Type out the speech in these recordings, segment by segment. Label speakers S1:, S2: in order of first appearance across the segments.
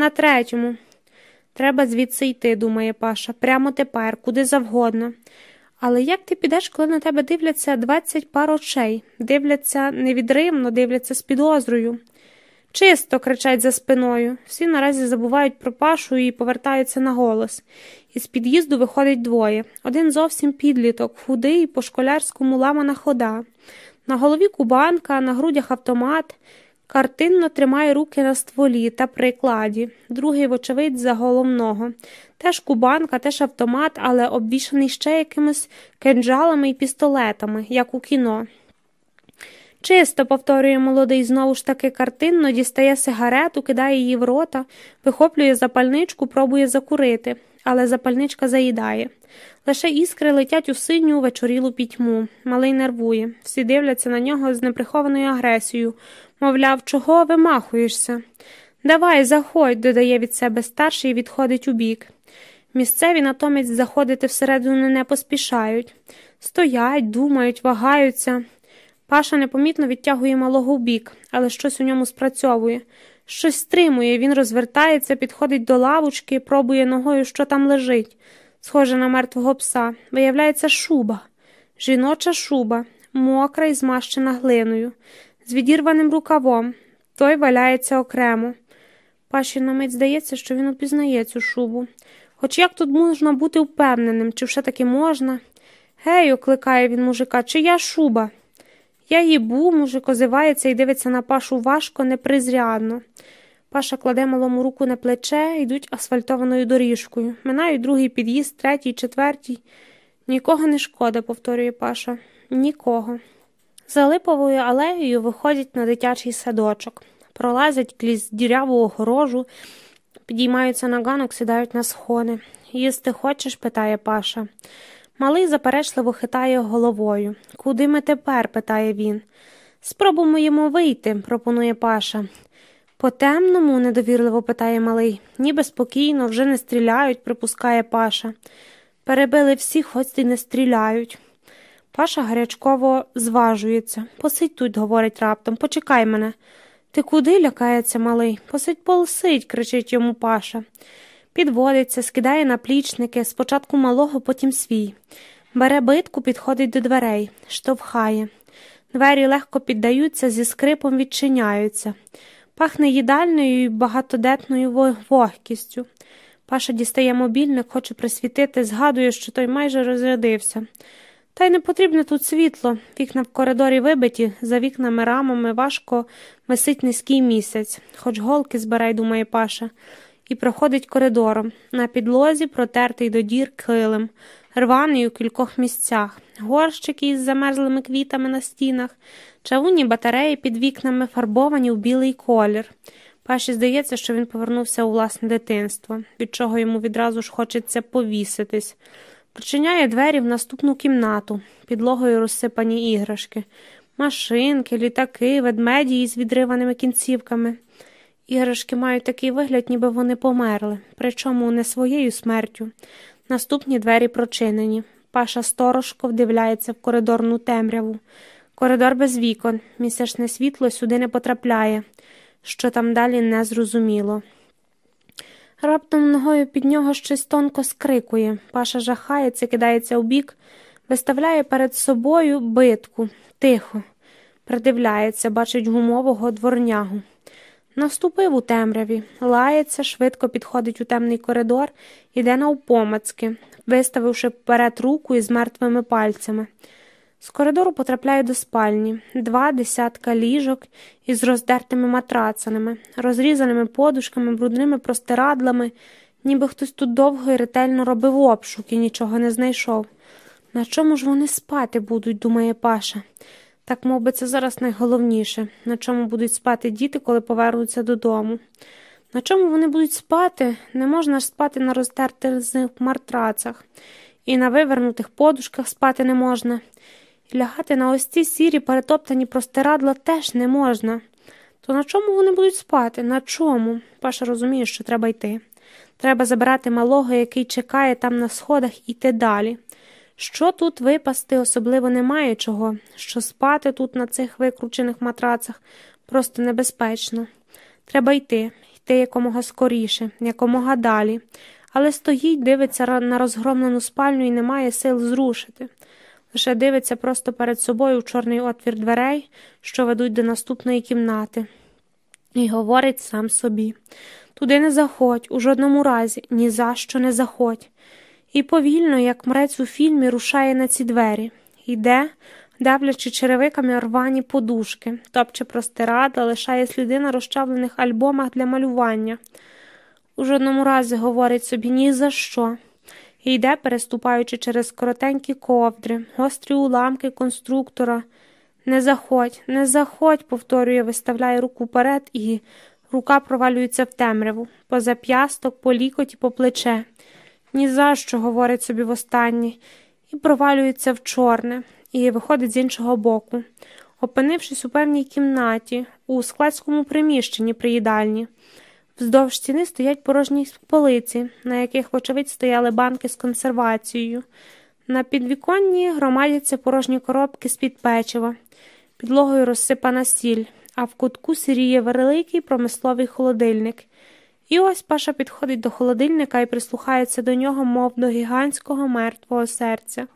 S1: На третьому. Треба звідси йти, думає Паша, прямо тепер, куди завгодно. Але як ти підеш, коли на тебе дивляться двадцять пар очей, дивляться невідривно, дивляться з підозрою? Чисто кричать за спиною. Всі наразі забувають про пашу і повертаються на голос. Із під'їзду виходить двоє. Один зовсім підліток, худий, по школярському ламана хода. На голові кубанка, на грудях автомат. Картинно тримає руки на стволі та прикладі, другий, вочевидь, за головного. Теж кубанка, теж автомат, але обвішаний ще якимись кинджалами і пістолетами, як у кіно. Чисто, повторює молодий, знову ж таки картинно, дістає сигарету, кидає її в рота, вихоплює запальничку, пробує закурити, але запальничка заїдає. Лише іскри летять у синю вечорілу пітьму. Малий нервує. Всі дивляться на нього з неприхованою агресією. Мовляв, чого вимахуєшся? Давай, заходь, додає від себе старший і відходить у бік. Місцеві натомість заходити всередину не поспішають. Стоять, думають, вагаються. Паша непомітно відтягує малого в бік, але щось у ньому спрацьовує. Щось стримує, він розвертається, підходить до лавочки, пробує ногою, що там лежить. Схоже на мертвого пса. Виявляється, шуба. Жіноча шуба, мокра і змащена глиною, з відірваним рукавом. Той валяється окремо. Паші на мить здається, що він упізнає цю шубу. Хоч як тут можна бути впевненим, чи все таки можна? Гей, окликає він мужика, чия шуба? Я їбу, мужик озивається і дивиться на пашу важко, непризрядно. Паша кладе малому руку на плече, йдуть асфальтованою доріжкою. Минають другий під'їзд, третій, четвертій. Нікого не шкода, повторює Паша. Нікого. За липовою алеєю виходять на дитячий садочок, пролазять крізь діряву огорожу, підіймаються на ганок, сідають на сходи. Їсти хочеш? питає Паша. Малий заперечливо хитає головою. Куди ми тепер? питає він. Спробуємо йому вийти, пропонує Паша. По темному, недовірливо питає малий, ніби спокійно, вже не стріляють, припускає Паша. Перебили всіх, хоч і не стріляють. Паша гарячково зважується. Посидь тут, говорить раптом, почекай мене. Ти куди лякається малий? Посидь полсидь, кричить йому Паша. Підводиться, скидає наплічники, спочатку малого, потім свій. Бере битку, підходить до дверей, штовхає. Двері легко піддаються, зі скрипом відчиняються. Пахне їдальною і багатодетною вогкістю. Паша дістає мобільник, хоче присвітити, згадує, що той майже розрядився. Та й не потрібне тут світло. Вікна в коридорі вибиті, за вікнами рамами важко висить низький місяць, хоч голки збирай, думає Паша, і проходить коридором. На підлозі протертий до дір килим, рваний у кількох місцях, горщики із замерзлими квітами на стінах, чавунні батареї під вікнами фарбовані в білий колір. Паші здається, що він повернувся у власне дитинство, від чого йому відразу ж хочеться повіситись. Причиняє двері в наступну кімнату, підлогою розсипані іграшки, машинки, літаки, ведмеді із відриваними кінцівками. Іграшки мають такий вигляд, ніби вони померли, причому не своєю смертю. Наступні двері прочинені. Паша сторожко вдивляється в коридорну темряву. Коридор без вікон, місячне світло сюди не потрапляє, що там далі не зрозуміло. Раптом ногою під нього щось тонко скрикує. Паша жахається, кидається у бік, виставляє перед собою битку, тихо, придивляється, бачить гумового дворнягу. Наступив у темряві, лається, швидко підходить у темний коридор, іде навпомацки, виставивши вперед руку із мертвими пальцями. З коридору потрапляє до спальні два десятка ліжок із роздертими матрацаними, розрізаними подушками, брудними простирадлами, ніби хтось тут довго і ретельно робив обшук і нічого не знайшов. На чому ж вони спати будуть, думає Паша. Так мов би, це зараз найголовніше, на чому будуть спати діти, коли повернуться додому. На чому вони будуть спати, не можна ж спати на роздертих матрацах, і на вивернутих подушках спати не можна. Лягати на ось ці сірі перетоптані простирадла теж не можна. То на чому вони будуть спати? На чому? Паша розуміє, що треба йти. Треба забирати малого, який чекає там на сходах, і йти далі. Що тут випасти особливо немає чого, що спати тут на цих викручених матрацах просто небезпечно. Треба йти, йти якомога скоріше, якомога далі, але стоїть, дивиться на розгромлену спальню і не має сил зрушити. Лише дивиться просто перед собою в чорний отвір дверей, що ведуть до наступної кімнати, і говорить сам собі туди не заходь, у жодному разі, ні за що не заходь. І повільно, як мрець у фільмі, рушає на ці двері, йде, давлячи черевиками рвані подушки, топче простирада, лишає сліди на розчавлених альбомах для малювання. У жодному разі говорить собі ні за що. Йде, переступаючи через коротенькі ковдри, гострі уламки конструктора. Не заходь, не заходь, повторює, виставляє руку вперед, і рука провалюється в темряву, по зап'ясток, по лікоті, по плече. Ні за що, говорить собі востаннє, і провалюється в чорне, і виходить з іншого боку, опинившись у певній кімнаті, у складському приміщенні при їдальні. Вздовж стіни стоять порожні полиці, на яких, вочевидь, стояли банки з консервацією. На підвіконні громадяться порожні коробки з-під печива, підлогою розсипана сіль, а в кутку сіріє великий промисловий холодильник. І ось Паша підходить до холодильника і прислухається до нього, мов до гігантського мертвого серця.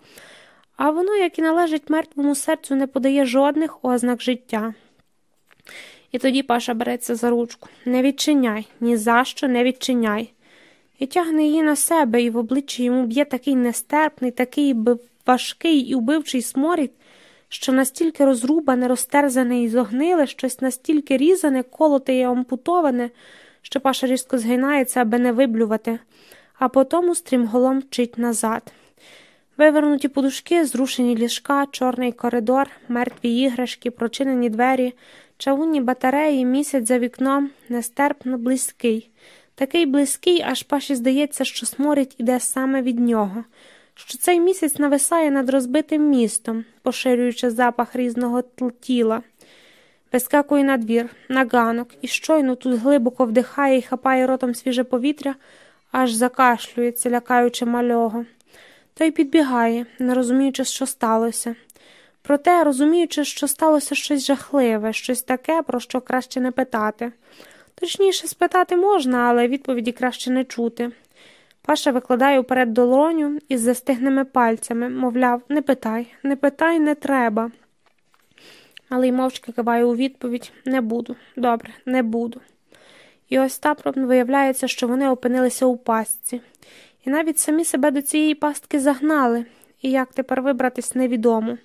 S1: А воно, як і належить мертвому серцю, не подає жодних ознак життя. І тоді Паша береться за ручку Не відчиняй, ні за що не відчиняй. І тягне її на себе, і в обличчі йому б'є такий нестерпний, такий важкий і убивчий сморід, що настільки розрубане, розтерзане і зогниле, щось настільки різане, колоте і ампутоване, що Паша різко згинається, аби не виблювати, а потому стрімголом мчить назад. Вивернуті подушки, зрушені ліжка, чорний коридор, мертві іграшки, прочинені двері. Чавунні батареї місяць за вікном нестерпно близький, такий близький, аж паші здається, що сморить іде саме від нього, що цей місяць нависає над розбитим містом, поширюючи запах різного тіла. Вискакує на двір, на ганок, і щойно тут глибоко вдихає і хапає ротом свіже повітря, аж закашлюється, лякаючи малього. Той підбігає, не розуміючи, що сталося. Проте, розуміючи, що сталося щось жахливе, щось таке, про що краще не питати. Точніше, спитати можна, але відповіді краще не чути. Паша викладає уперед долоню із застигними пальцями, мовляв, не питай, не питай, не треба. Але й мовчки киває у відповідь не буду, добре, не буду. І ось тапром виявляється, що вони опинилися у пастці, і навіть самі себе до цієї пастки загнали, і як тепер вибратись невідомо.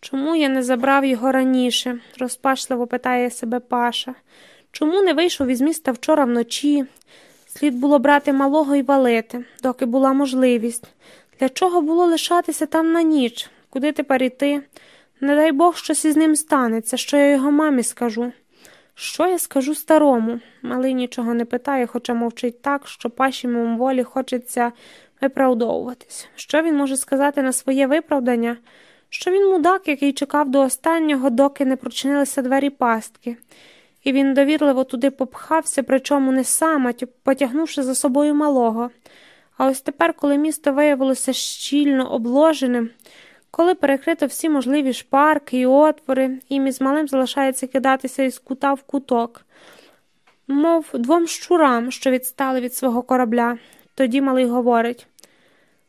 S1: Чому я не забрав його раніше? розпашливо питає себе Паша. Чому не вийшов із міста вчора вночі? Слід було брати малого і валити, доки була можливість. Для чого було лишатися там на ніч? Куди тепер іти? Не дай Бог щось із ним станеться, що я його мамі скажу. Що я скажу старому? Малий нічого не питає, хоча мовчить так, що паші волі хочеться виправдовуватись. Що він може сказати на своє виправдання? Що він мудак, який чекав до останнього, доки не прочинилися двері пастки, і він довірливо туди попхався, причому не сам, а потягнувши за собою малого. А ось тепер, коли місто виявилося щільно обложеним, коли перекрито всі можливі шпарки і отвори, їм із малим залишається кидатися із кута в куток, мов двом щурам, що відстали від свого корабля. Тоді малий говорить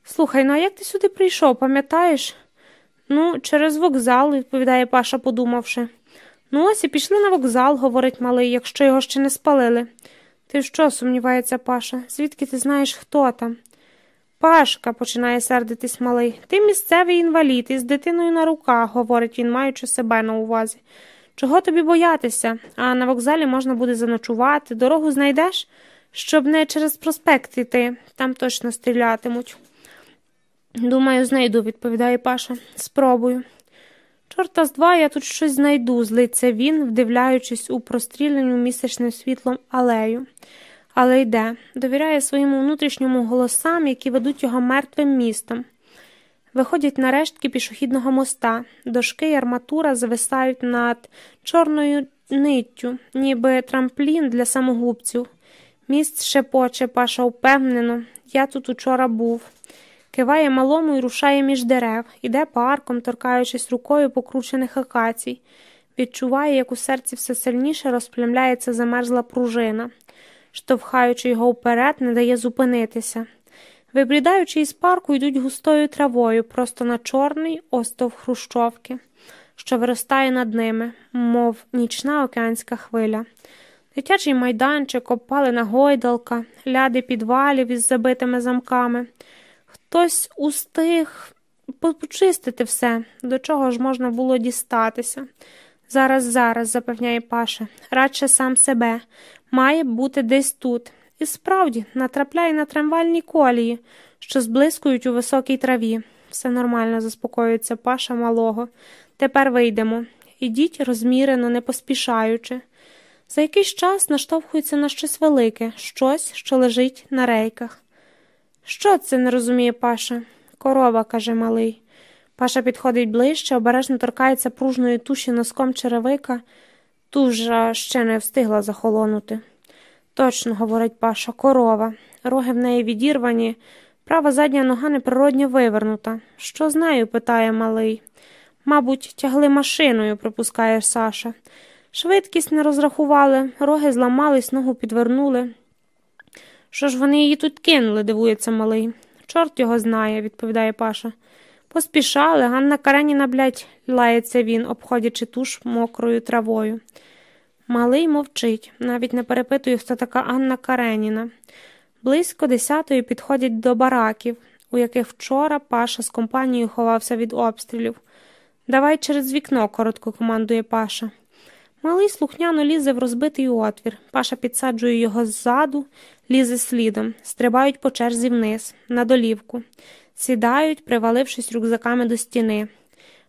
S1: Слухай, ну а як ти сюди прийшов, пам'ятаєш? Ну, через вокзал, відповідає Паша, подумавши. Ну, ось і пішли на вокзал, говорить малий, якщо його ще не спалили. Ти що? сумнівається Паша, звідки ти знаєш, хто там? Пашка, починає сердитись малий, ти місцевий інвалід із дитиною на руках, говорить він, маючи себе на увазі. Чого тобі боятися? А на вокзалі можна буде заночувати, дорогу знайдеш, щоб не через проспект йти, там точно стрілятимуть. Думаю, знайду, відповідає Паша. Спробую. Чорта з два я тут щось знайду, злиться він, вдивляючись у прострілену місячним світлом алею. Але йде, довіряє своєму внутрішньому голосам, які ведуть його мертвим містом. Виходять на рештки пішохідного моста, дошки й арматура зависають над чорною ниттю, ніби трамплін для самогубців. Міст шепоче, Паша впевнено, я тут учора був киває малому і рушає між дерев, іде парком, торкаючись рукою покручених акацій, відчуває, як у серці все сильніше розплямляється замерзла пружина. штовхаючи його вперед, не дає зупинитися. Вибрідаючи із парку, йдуть густою травою просто на чорний остов хрущовки, що виростає над ними, мов нічна океанська хвиля. Дитячий майданчик, опалена гойдалка, ляди підвалів із забитими замками. Хтось устиг почистити все, до чого ж можна було дістатися. Зараз, зараз, запевняє Паша, радше сам себе, має бути десь тут. І справді натрапляє на трамвальні колії, що зблискують у високій траві. Все нормально, заспокоюється Паша малого. Тепер вийдемо. Ідіть розмірено, не поспішаючи. За якийсь час наштовхується на щось велике, щось, що лежить на рейках. Що це не розуміє Паша? Корова, каже малий. Паша підходить ближче, обережно торкається пружної туші носком черевика, тужа ще не встигла захолонути. Точно, говорить Паша, корова. Роги в неї відірвані, права задня нога неприродньо вивернута. Що з нею? питає малий. Мабуть, тягли машиною, припускає Саша. Швидкість не розрахували, роги зламались, ногу підвернули. Що ж вони її тут кинули, дивується малий. Чорт його знає, відповідає Паша. Поспішали, Ганна Кареніна, блядь, лається він, обходячи туш мокрою травою. Малий мовчить, навіть не перепитує, хто така Анна Кареніна. Близько десятої підходять до бараків, у яких вчора Паша з компанією ховався від обстрілів. Давай через вікно, коротко командує Паша. Малий слухняно лізе в розбитий отвір. Паша підсаджує його ззаду, лізе слідом, стрибають по черзі вниз, на долівку, сідають, привалившись рюкзаками до стіни.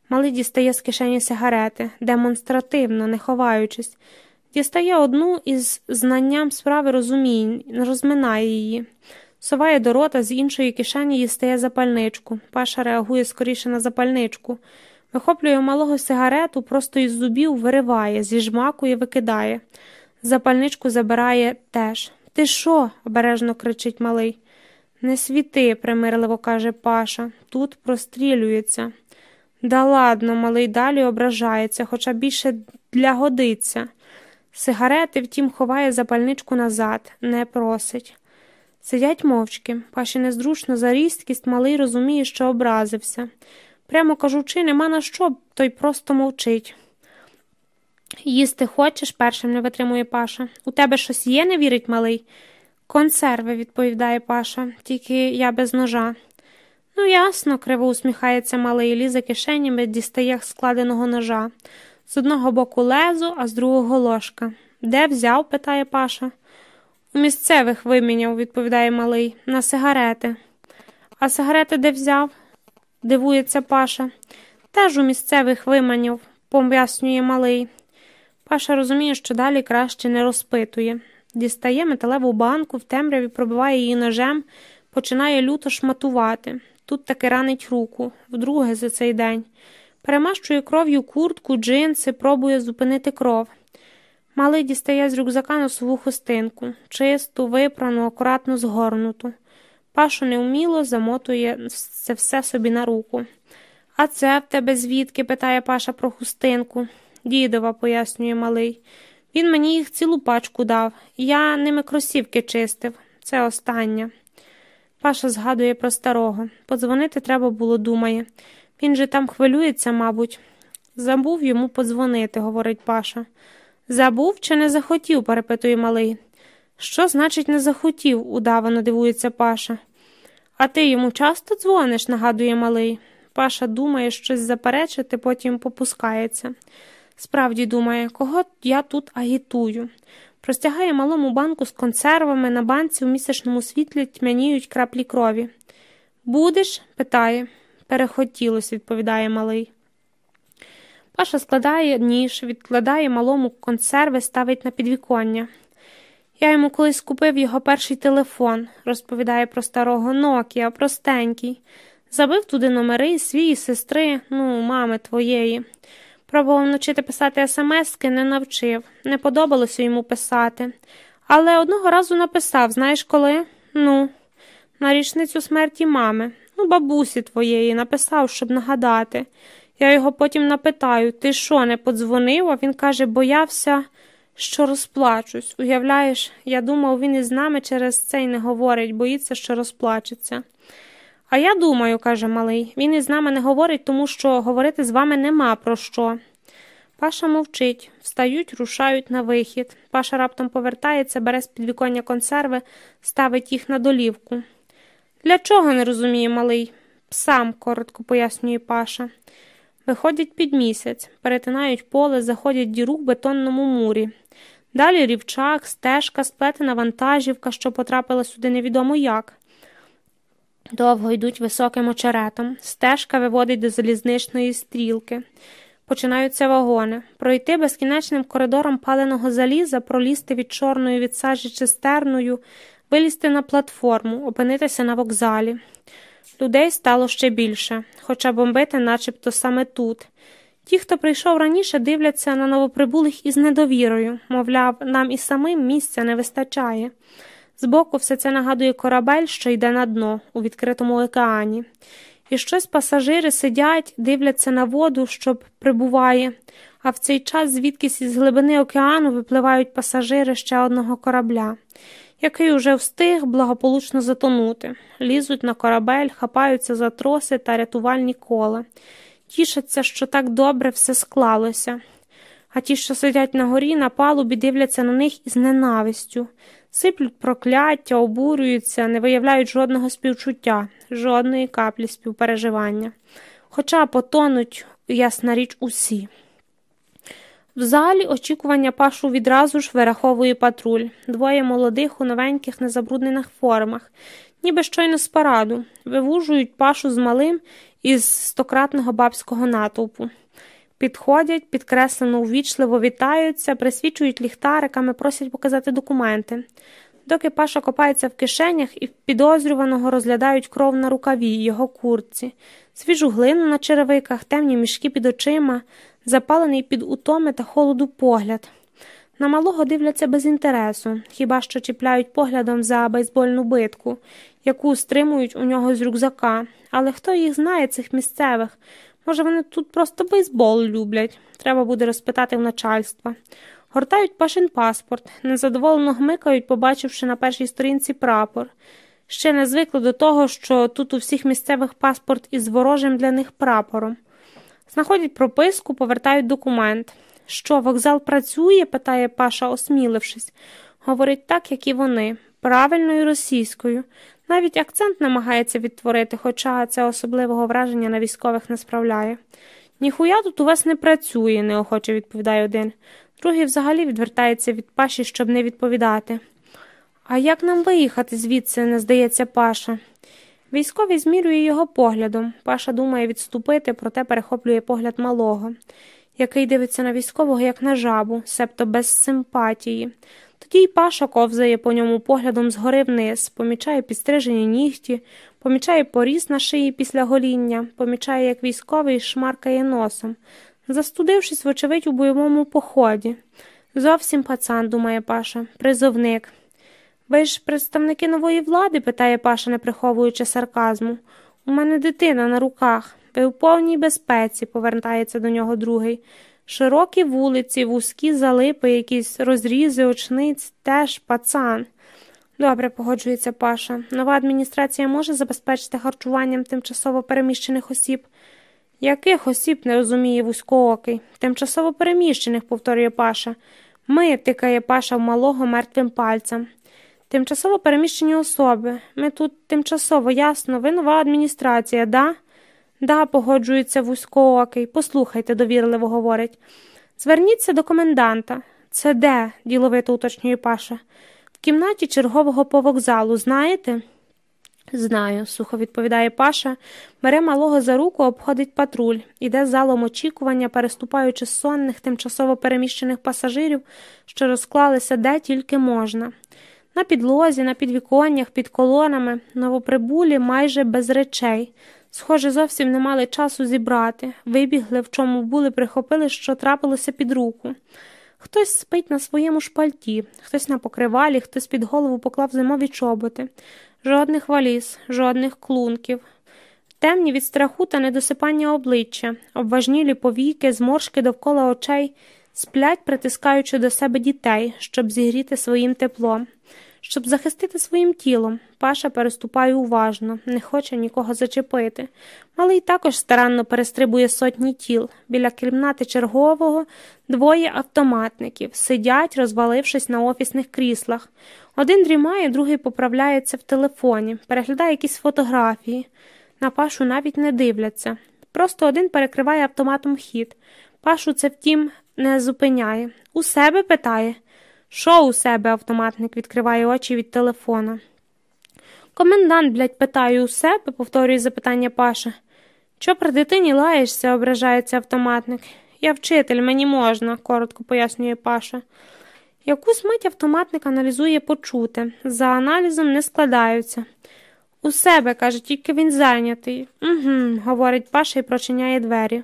S1: Малий дістає з кишені сигарети, демонстративно, не ховаючись, дістає одну із знанням справи розумінь, розминає її, соває до рота, з іншої кишені дістає запальничку. Паша реагує скоріше на запальничку. Вихоплює малого сигарету, просто із зубів вириває, зіжмакує, викидає. Запальничку забирає теж. Ти що? обережно кричить малий. Не світи, примирливо каже Паша. Тут прострілюється. Да ладно, малий далі ображається, хоча більше для годиться. Сигарети, втім, ховає запальничку назад, не просить. Сидять мовчки. Паші незручно за різкість малий розуміє, що образився. Прямо кажучи, нема на що, той просто мовчить. Їсти хочеш, першим не витримує Паша. У тебе щось є, не вірить малий? Консерви, відповідає Паша, тільки я без ножа. Ну, ясно, криво усміхається малий, лізе кишенями, дістає складеного ножа. З одного боку лезо, а з другого ложка. Де взяв? питає Паша. У місцевих виміняв, відповідає малий, на сигарети. А сигарети де взяв? Дивується Паша. Теж у місцевих виманів, пояснює малий. Паша розуміє, що далі краще не розпитує. Дістає металеву банку, в темряві пробиває її ножем, починає люто шматувати. Тут таки ранить руку, вдруге за цей день. Перемащує кров'ю куртку, джинси, пробує зупинити кров. Малий дістає з рюкзака носову хустинку, чисту, випрану, акуратно згорнуту. Пашу неуміло замотує це все собі на руку. А це в тебе звідки? питає Паша про хустинку. Дідова, пояснює малий. Він мені їх цілу пачку дав. Я ними кросівки чистив. Це остання. Паша згадує про старого. Подзвонити треба було, думає. Він же там хвилюється, мабуть. Забув йому подзвонити, говорить Паша. Забув чи не захотів? перепитує малий. Що значить, не захотів? удавано дивується Паша. А ти йому часто дзвониш, нагадує малий. Паша думає щось заперечити, потім попускається. Справді думає, кого я тут агітую. Простягає малому банку з консервами, на банці в місячному світлі тьмяніють краплі крові. Будеш? питає. Перехотілось, відповідає малий. Паша складає ніж, відкладає малому консерви, ставить на підвіконня. Я йому колись купив його перший телефон, розповідає про старого Нокія, простенький. Забив туди номери свій сестри, ну, мами твоєї. Пробував навчити писати смски, не навчив, не подобалося йому писати. Але одного разу написав, знаєш коли? Ну, на річницю смерті мами, ну, бабусі твоєї, написав, щоб нагадати. Я його потім напитаю, ти що, не подзвонив? А він каже, боявся, що розплачусь. Уявляєш, я думав, він із нами через це й не говорить, боїться, що розплачеться. А я думаю, каже малий, він із нами не говорить, тому що говорити з вами нема про що. Паша мовчить, встають, рушають на вихід. Паша раптом повертається, бере з підвіконня консерви, ставить їх на долівку. Для чого не розуміє малий? Сам, коротко пояснює Паша. Виходять під місяць, перетинають поле, заходять діру в бетонному мурі. Далі рівчак, стежка, сплетена вантажівка, що потрапила сюди невідомо як. Довго йдуть високим очеретом. Стежка виводить до залізничної стрілки. Починаються вагони. Пройти безкінечним коридором паленого заліза, пролізти від чорної від сажі цистерною, вилізти на платформу, опинитися на вокзалі. Людей стало ще більше, хоча бомбити начебто саме тут. Ті, хто прийшов раніше, дивляться на новоприбулих із недовірою, мовляв, нам і самим місця не вистачає. Збоку все це нагадує корабель, що йде на дно у відкритому океані. І щось пасажири сидять, дивляться на воду, що прибуває, а в цей час звідкись із глибини океану випливають пасажири ще одного корабля, який уже встиг благополучно затонути, лізуть на корабель, хапаються за троси та рятувальні кола, тішаться, що так добре все склалося. А ті, що сидять на горі, на палубі, дивляться на них із ненавистю сиплють прокляття, обурюються, не виявляють жодного співчуття, жодної каплі співпереживання. Хоча потонуть, ясна річ, усі. В залі очікування пашу відразу ж вираховує патруль, двоє молодих у новеньких незабруднених формах, ніби щойно з параду, вивужують пашу з малим із стократного бабського натовпу. Підходять, підкреслено увічливо вітаються, присвічують ліхтариками, просять показати документи. Доки Паша копається в кишенях і підозрюваного розглядають кров на рукаві його куртці, свіжу глину на черевиках, темні мішки під очима, запалений під утоми та холоду погляд. На малого дивляться без інтересу, хіба що чіпляють поглядом за бейсбольну битку, яку стримують у нього з рюкзака. Але хто їх знає, цих місцевих? Може, вони тут просто бейсбол люблять. Треба буде розпитати в начальства. Гортають пашин паспорт, незадоволено гмикають, побачивши на першій сторінці прапор. Ще не звикли до того, що тут у всіх місцевих паспорт із ворожим для них прапором. Знаходять прописку, повертають документ. Що, вокзал працює? питає Паша, осмілившись. Говорить так, як і вони, правильною російською. Навіть акцент намагається відтворити, хоча це особливого враження на військових не справляє. Ніхуя тут у вас не працює, неохоче відповідає один. Другий взагалі відвертається від паші, щоб не відповідати. А як нам виїхати звідси, не здається, Паша? Військовий змірює його поглядом. Паша думає відступити, проте перехоплює погляд малого, який дивиться на військового, як на жабу, себто без симпатії. Тоді й Паша ковзає по ньому поглядом згори вниз, помічає підстрижені нігті, помічає поріз на шиї після гоління, помічає, як військовий шмаркає носом, застудившись, вочевидь, у бойовому поході. Зовсім пацан, думає Паша, призовник. Ви ж представники нової влади? питає Паша, не приховуючи сарказму. У мене дитина на руках. Ви у повній безпеці, повертається до нього другий. Широкі вулиці, вузькі залипи, якісь розрізи, очниць, теж пацан. Добре, погоджується Паша. Нова адміністрація може забезпечити харчуванням тимчасово переміщених осіб. Яких осіб не розуміє вузькоокий? Тимчасово переміщених, повторює Паша. Ми, тикає Паша в малого мертвим пальцем. Тимчасово переміщені особи. Ми тут тимчасово, ясно, ви нова адміністрація, да? Да, погоджується вузькоокий. Послухайте, довірливо говорить. Зверніться до коменданта. Це де? діловито уточнює Паша. В кімнаті чергового по вокзалу, знаєте? Знаю, сухо відповідає Паша, бере малого за руку, обходить патруль, іде залом очікування, переступаючи сонних, тимчасово переміщених пасажирів, що розклалися де тільки можна. На підлозі, на підвіконнях, під колонами, новоприбулі майже без речей. Схоже, зовсім не мали часу зібрати, вибігли, в чому були, прихопили, що трапилося під руку. Хтось спить на своєму шпальті, хтось на покривалі, хтось під голову поклав зимові чоботи, жодних валіз, жодних клунків. Темні від страху та недосипання обличчя, обважнілі повіки, зморшки довкола очей, сплять, притискаючи до себе дітей, щоб зігріти своїм теплом, щоб захистити своїм тілом. Паша переступає уважно, не хоче нікого зачепити. Малий також старанно перестрибує сотні тіл. Біля кімнати чергового двоє автоматників сидять, розвалившись на офісних кріслах. Один дрімає, другий поправляється в телефоні, переглядає якісь фотографії. На пашу навіть не дивляться. Просто один перекриває автоматом хід. Пашу це, втім, не зупиняє. У себе питає. Що у себе автоматник відкриває очі від телефона. Комендант, блядь, питає у себе, повторює запитання Паша. Що при дитині лаєшся, ображається автоматник. Я вчитель, мені можна, коротко пояснює Паша. Якусь мить автоматник аналізує почуте, за аналізом не складаються. У себе, каже, тільки він зайнятий. «Угу», – говорить Паша і прочиняє двері.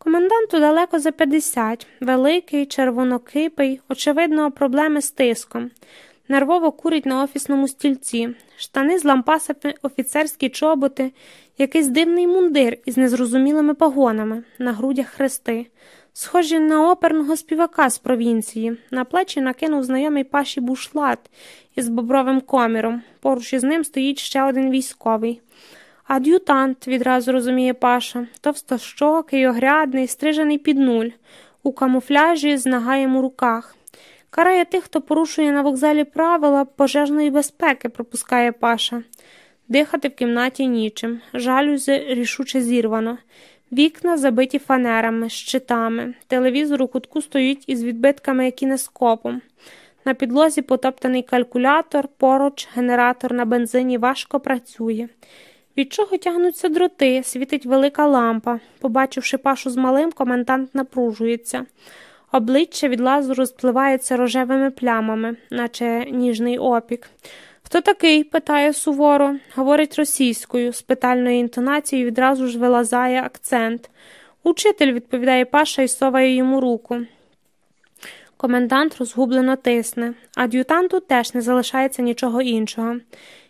S1: Коменданту далеко за 50, великий, червонокипий, очевидно, проблеми з тиском. Нервово курить на офісному стільці, штани з лампасами, офіцерські чоботи, якийсь дивний мундир із незрозумілими погонами, на грудях хрести, схожі на оперного співака з провінції. На плечі накинув знайомий паші бушлат із бобровим коміром. Поруч із ним стоїть ще один військовий. Ад'ютант, відразу розуміє Паша, товстощокий, огрядний, стрижений під нуль, у камуфляжі з нагаєм у руках. Карає тих, хто порушує на вокзалі правила пожежної безпеки, пропускає Паша. Дихати в кімнаті нічим, жалюзи рішуче зірвано. Вікна забиті фанерами, щитами, телевізор у кутку стоїть із відбитками кінескопом. На підлозі потоптаний калькулятор, поруч генератор на бензині важко працює. Від чого тягнуться дроти, світить велика лампа. Побачивши пашу з малим, комендант напружується. Обличчя від лазу розпливається рожевими плямами, наче ніжний опік. Хто такий? питає суворо, говорить російською, з питальною інтонацією відразу ж вилазає акцент. Учитель, відповідає Паша і соває йому руку. Комендант розгублено тисне, ад'ютанту теж не залишається нічого іншого.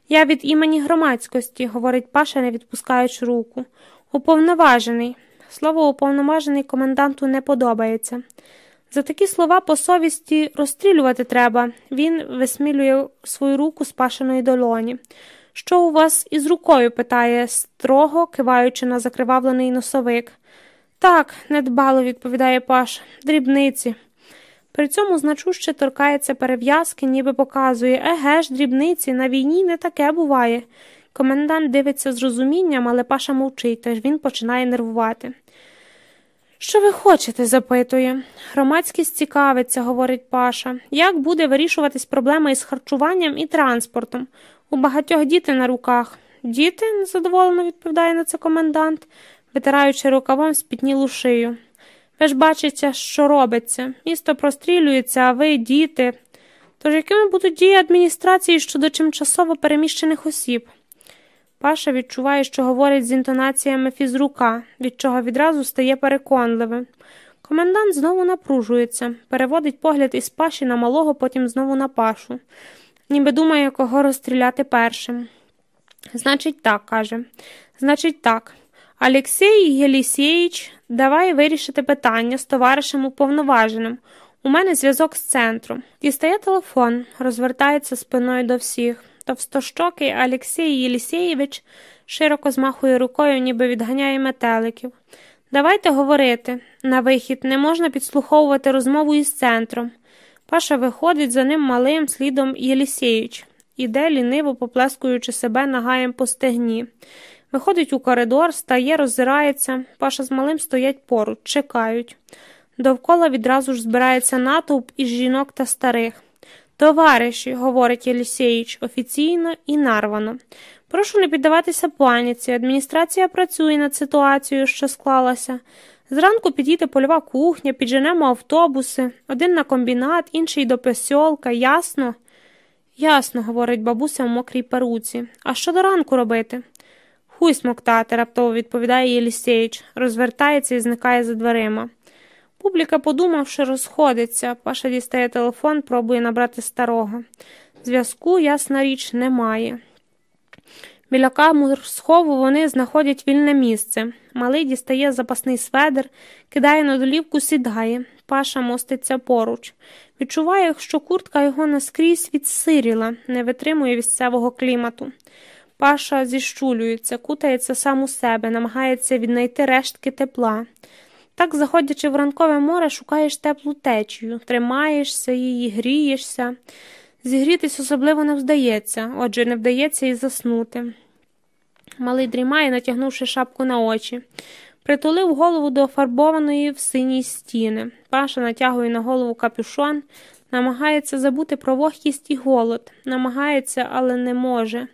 S1: Я від імені громадськості, говорить Паша, не відпускаючи руку. Уповноважений. Слово уповноважений коменданту не подобається. За такі слова по совісті розстрілювати треба. Він висмілює свою руку з пашеної долоні. Що у вас із рукою? питає, строго киваючи на закривавлений носовик. Так, недбало, відповідає Паш, дрібниці. При цьому значуще торкається перев'язки, ніби показує еге ж, дрібниці, на війні не таке буває. Комендант дивиться з розумінням, але Паша мовчить, тож він починає нервувати. Що ви хочете? запитує. Громадськість цікавиться, говорить Паша. Як буде вирішуватись проблема із харчуванням і транспортом? У багатьох діти на руках. Діти? незадоволено відповідає на це комендант, витираючи рукавом спітнілу шию. Ви ж бачите, що робиться. Місто прострілюється, а ви, діти. Тож якими будуть дії адміністрації щодо тимчасово переміщених осіб? Паша відчуває, що говорить з інтонаціями фізрука, від чого відразу стає переконливим. Комендант знову напружується, переводить погляд із паші на малого, потім знову на пашу, ніби думає, кого розстріляти першим. Значить, так, каже. Значить, так. Олексій Єлісєїч, давай вирішити питання з товаришем уповноваженим. У мене зв'язок з центром. Дістає телефон, розвертається спиною до всіх. Товстощокий Олексій Єлісєєвич широко змахує рукою, ніби відганяє метеликів. Давайте говорити. На вихід не можна підслуховувати розмову із центром. Паша виходить за ним малим слідом Єлісєїч. Іде, ліниво поплескуючи себе нагаєм по стегні. Виходить у коридор, стає, роззирається. Паша з малим стоять поруч, чекають. Довкола відразу ж збирається натовп із жінок та старих. Товариші, говорить Єлісєїч, офіційно і нарвано. Прошу не піддаватися паніці. Адміністрація працює над ситуацією, що склалася. Зранку підійде польова кухня, підженемо автобуси, один на комбінат, інший до посьолка, ясно? Ясно, говорить бабуся в мокрій перуці. А що до ранку робити? Хуй смоктати, раптово відповідає Єлісєїч, розвертається і зникає за дверима. Публіка, подумавши, розходиться. Паша дістає телефон, пробує набрати старого. Зв'язку, ясна річ, немає. Біля камер схову вони знаходять вільне місце. Малий дістає запасний сведер, кидає на долівку, сідає. паша моститься поруч. Відчуває, що куртка його наскрізь відсиріла, не витримує місцевого клімату. Паша зіщулюється, кутається сам у себе, намагається віднайти рештки тепла. Так, заходячи в ранкове море, шукаєш теплу течію, тримаєшся її, грієшся. Зігрітись особливо не вдається, отже, не вдається і заснути. Малий дрімає, натягнувши шапку на очі. Притулив голову до офарбованої в синій стіни. Паша натягує на голову капюшон, намагається забути про вогкість і голод, намагається, але не може.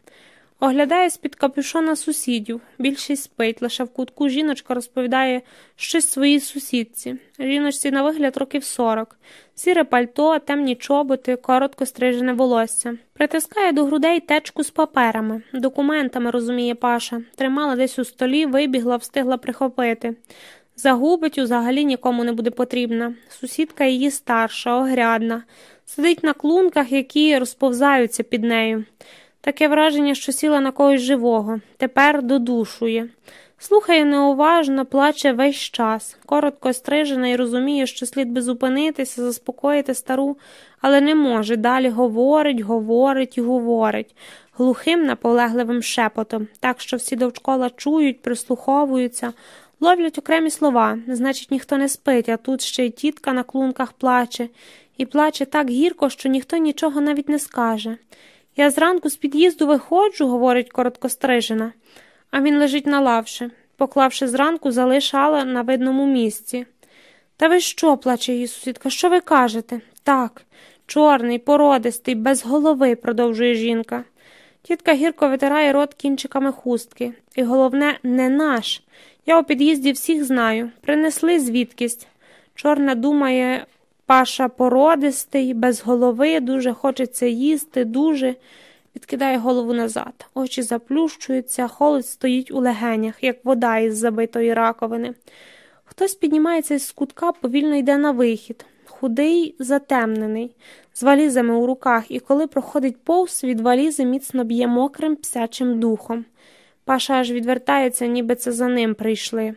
S1: Оглядає з-під капюшона сусідів. Більшість спить, лише в кутку жіночка розповідає щось своїй сусідці. Жіночці на вигляд років сорок, сіре пальто, темні чоботи, коротко стрижене волосся. Притискає до грудей течку з паперами, документами, розуміє Паша. Тримала десь у столі, вибігла, встигла прихопити. Загубить, взагалі нікому не буде потрібна. Сусідка її старша, огрядна, сидить на клунках, які розповзаються під нею. Таке враження, що сіла на когось живого, тепер додушує. Слухає неуважно, плаче весь час, коротко стрижена і розуміє, що слід би зупинитися, заспокоїти стару, але не може. Далі говорить, говорить і говорить, глухим, наполегливим шепотом, так що всі довкола чують, прислуховуються, ловлять окремі слова, значить, ніхто не спить, а тут ще й тітка на клунках плаче, і плаче так гірко, що ніхто нічого навіть не скаже. Я зранку з під'їзду виходжу, говорить короткострижена, а він лежить на лавші, поклавши зранку, залишала на видному місці. Та ви що, плаче її сусідка, що ви кажете? Так, чорний, породистий, без голови, продовжує жінка. Тітка гірко витирає рот кінчиками хустки. І головне, не наш. Я у під'їзді всіх знаю. Принесли звідкись. Чорна думає, Паша породистий, без голови, дуже хочеться їсти, дуже. Відкидає голову назад. Очі заплющуються, холод стоїть у легенях, як вода із забитої раковини. Хтось піднімається з кутка, повільно йде на вихід. Худий, затемнений, з валізами у руках, і коли проходить повз, від валізи міцно б'є мокрим псячим духом. Паша аж відвертається, ніби це за ним прийшли.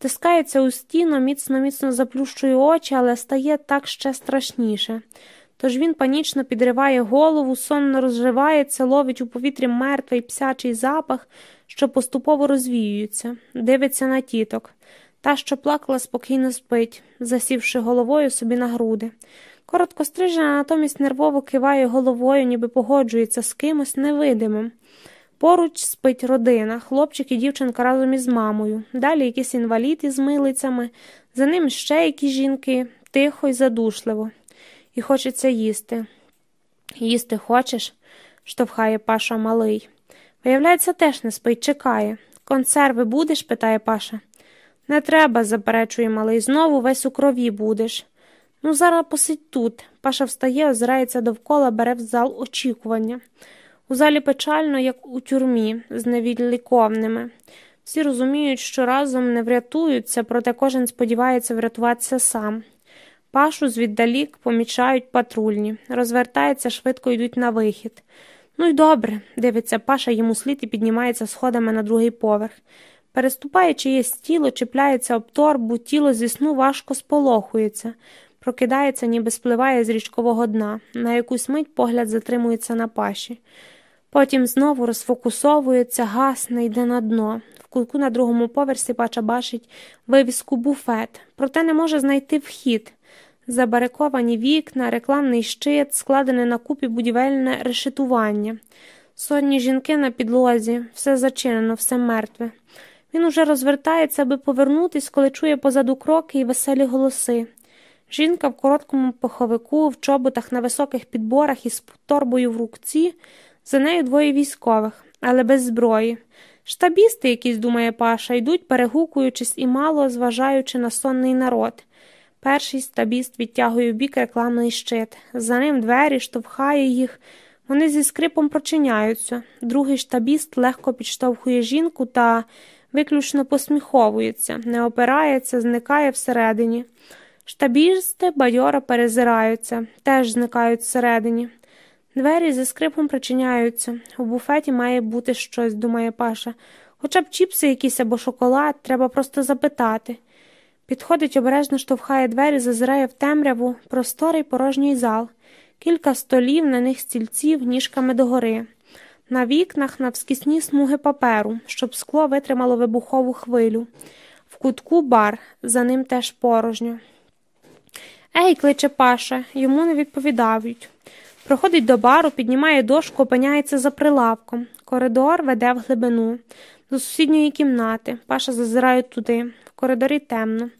S1: Втискається у стіну, міцно міцно заплющує очі, але стає так ще страшніше. Тож він панічно підриває голову, сонно розривається, ловить у повітрі мертвий псячий запах, що поступово розвіюється, дивиться на тіток. Та, що плакала, спокійно спить, засівши головою собі на груди. Коротко стрижена, натомість нервово киває головою, ніби погоджується з кимось невидимим. Поруч спить родина, хлопчик і дівчинка разом із мамою, далі якийсь інвалід із милицями, за ним ще якісь жінки, тихо й задушливо, і хочеться їсти. Їсти хочеш? штовхає Паша малий. Виявляється, теж не спить, чекає. Консерви будеш? питає Паша. Не треба, заперечує малий, знову весь у крові будеш. Ну, зараз посидь тут. Паша встає, озирається довкола, бере в зал очікування. У залі печально, як у тюрмі, з невіліковними. Всі розуміють, що разом не врятуються, проте кожен сподівається врятуватися сам. Пашу звіддалік помічають патрульні, розвертаються, швидко йдуть на вихід. Ну й добре, дивиться, паша йому слід і піднімається сходами на другий поверх. Переступає чиєсь тіло, чіпляється об торбу, тіло зі сну важко сполохується, прокидається, ніби спливає з річкового дна. На якусь мить погляд затримується на паші. Потім знову розфокусовується, гасне, йде на дно. В кутку на другому поверсі пача бачить вивіску буфет, проте не може знайти вхід. Забариковані вікна, рекламний щит, складене на купі будівельне решетування. Сонні жінки на підлозі, все зачинено, все мертве. Він уже розвертається, аби повернутись, коли чує позаду кроки і веселі голоси. Жінка в короткому поховику, в чоботах на високих підборах із торбою в рукці. За нею двоє військових, але без зброї. Штабісти, якісь, думає Паша, йдуть, перегукуючись і мало зважаючи на сонний народ. Перший стабіст відтягує в бік рекламний щит. За ним двері штовхає їх. Вони зі скрипом прочиняються. Другий штабіст легко підштовхує жінку та виключно посміховується, не опирається, зникає всередині. Штабісти бадьоро перезираються, теж зникають всередині. Двері зі скрипом причиняються. У буфеті має бути щось, думає Паша. Хоча б чіпси якісь або шоколад, треба просто запитати. Підходить, обережно штовхає двері, зазирає в темряву, просторий порожній зал, кілька столів, на них стільців, ніжками догори. На вікнах навскісні смуги паперу, щоб скло витримало вибухову хвилю. В кутку бар, за ним теж порожньо. Ей, кличе Паша, йому не відповідають. Проходить до бару, піднімає дошку, опиняється за прилавком. Коридор веде в глибину, до сусідньої кімнати. Паша зазирає туди. В коридорі темно.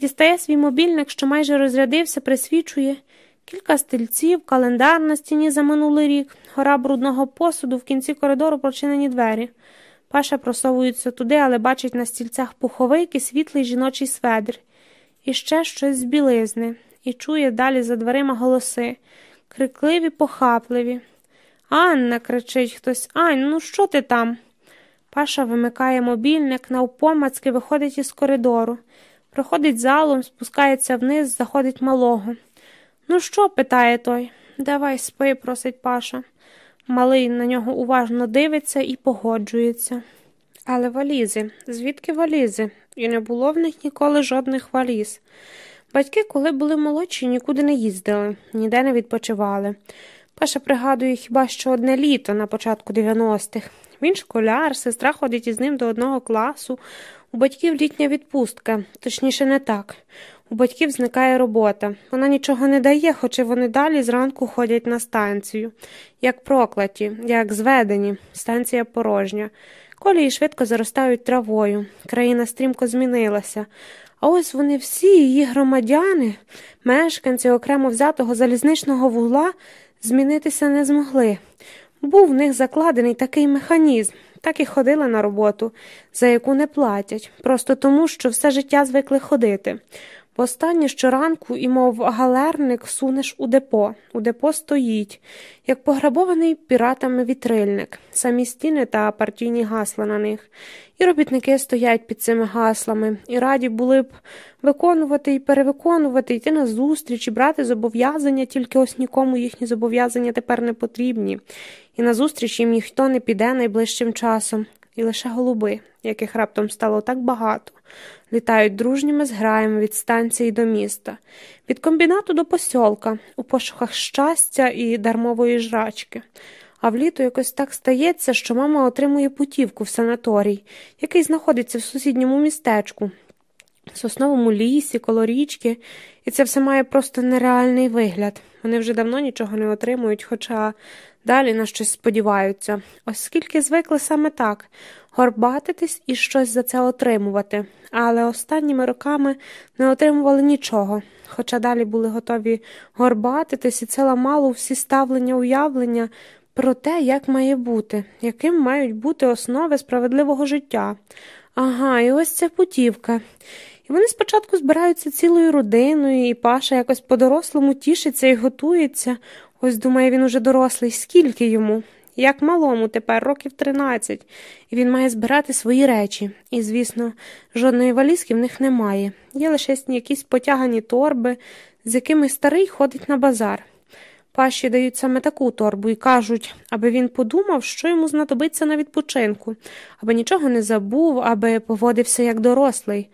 S1: Дістає свій мобільник, що майже розрядився, присвічує. Кілька стільців, календар на стіні за минулий рік, гора брудного посуду, в кінці коридору прочинені двері. Паша просовується туди, але бачить на стільцях пуховик і світлий жіночий сведр. І ще щось з білизни, і чує далі за дверима голоси, крикливі, похапливі. Анна, кричить хтось, Ань, ну що ти там? Паша вимикає мобільник, навпомацьки виходить із коридору, проходить залом, спускається вниз, заходить малого. Ну що? питає той. Давай спи, просить Паша. Малий на нього уважно дивиться і погоджується. Але валізи, звідки валізи? І не було в них ніколи жодних валіз. Батьки, коли були молодші, нікуди не їздили, ніде не відпочивали. Паша пригадує хіба що одне літо на початку 90-х. Він школяр, сестра ходить із ним до одного класу. У батьків літня відпустка, точніше, не так. У батьків зникає робота. Вона нічого не дає, хоча вони далі зранку ходять на станцію, як прокляті, як зведені, станція порожня. Колії швидко заростають травою. Країна стрімко змінилася. А ось вони всі, її громадяни, мешканці окремо взятого залізничного вугла, змінитися не змогли. Був в них закладений такий механізм, так і ходили на роботу, за яку не платять, просто тому, що все життя звикли ходити. Востаннє щоранку і, мов галерник, сунеш у депо. У депо стоїть, як пограбований піратами вітрильник, самі стіни та партійні гасла на них. І робітники стоять під цими гаслами, і раді були б виконувати і перевиконувати, йти на зустріч і брати зобов'язання, тільки ось нікому їхні зобов'язання тепер не потрібні, і на зустріч їм ніхто не піде найближчим часом, і лише голуби, яких раптом стало так багато літають дружніми зграями від станції до міста, від комбінату до посьолка, у пошуках щастя і дармової жрачки. А вліто якось так стається, що мама отримує путівку в санаторій, який знаходиться в сусідньому містечку, в сосновому лісі, коло річки, і це все має просто нереальний вигляд. Вони вже давно нічого не отримують, хоча далі на щось сподіваються, оскільки звикли саме так горбатитись і щось за це отримувати, але останніми роками не отримували нічого, хоча далі були готові горбатитись, і це ламало всі ставлення уявлення про те, як має бути, яким мають бути основи справедливого життя. Ага, і ось ця путівка. І вони спочатку збираються цілою родиною, і Паша якось по-дорослому тішиться і готується. Ось думає, він уже дорослий, скільки йому? Як малому тепер, років тринадцять, і він має збирати свої речі. І, звісно, жодної валізки в них немає. Є лише якісь потягані торби, з якими старий ходить на базар. Паші дають саме таку торбу і кажуть, аби він подумав, що йому знадобиться на відпочинку, аби нічого не забув, аби поводився як дорослий.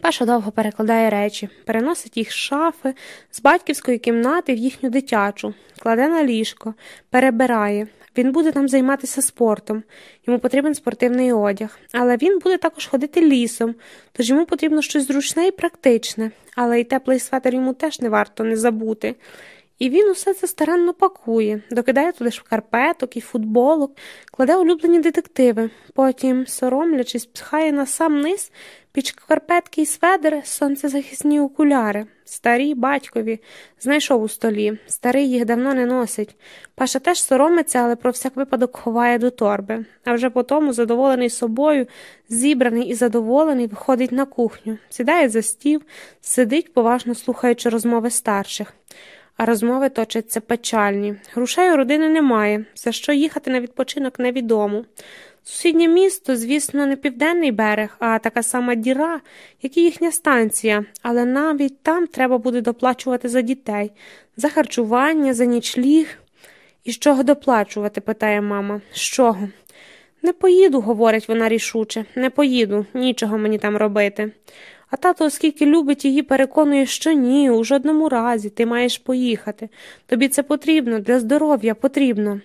S1: Паша довго перекладає речі, переносить їх з шафи, з батьківської кімнати в їхню дитячу, кладе на ліжко, перебирає. Він буде там займатися спортом, йому потрібен спортивний одяг, але він буде також ходити лісом, тож йому потрібно щось зручне і практичне, але й теплий светер йому теж не варто не забути. І він усе це старанно пакує, докидає туди шкарпеток і футболок, кладе улюблені детективи, потім, соромлячись, псхає на сам низ під шкарпетки й сведер сонцезахисні окуляри. Старі батькові, знайшов у столі. Старий їх давно не носить. Паша теж соромиться, але про всяк випадок ховає до торби. А вже потому, задоволений собою, зібраний і задоволений, виходить на кухню, сідає за стів, сидить, поважно слухаючи розмови старших а розмови точаться печальні. Грошей у родини немає, за що їхати на відпочинок невідомо. Сусіднє місто, звісно, не південний берег, а така сама діра, як і їхня станція, але навіть там треба буде доплачувати за дітей, за харчування, за нічліг. І з чого доплачувати? питає мама. З чого? Не поїду, говорить вона рішуче, не поїду, нічого мені там робити. А тато, оскільки любить її, переконує, що ні, у жодному разі ти маєш поїхати. Тобі це потрібно, для здоров'я потрібно.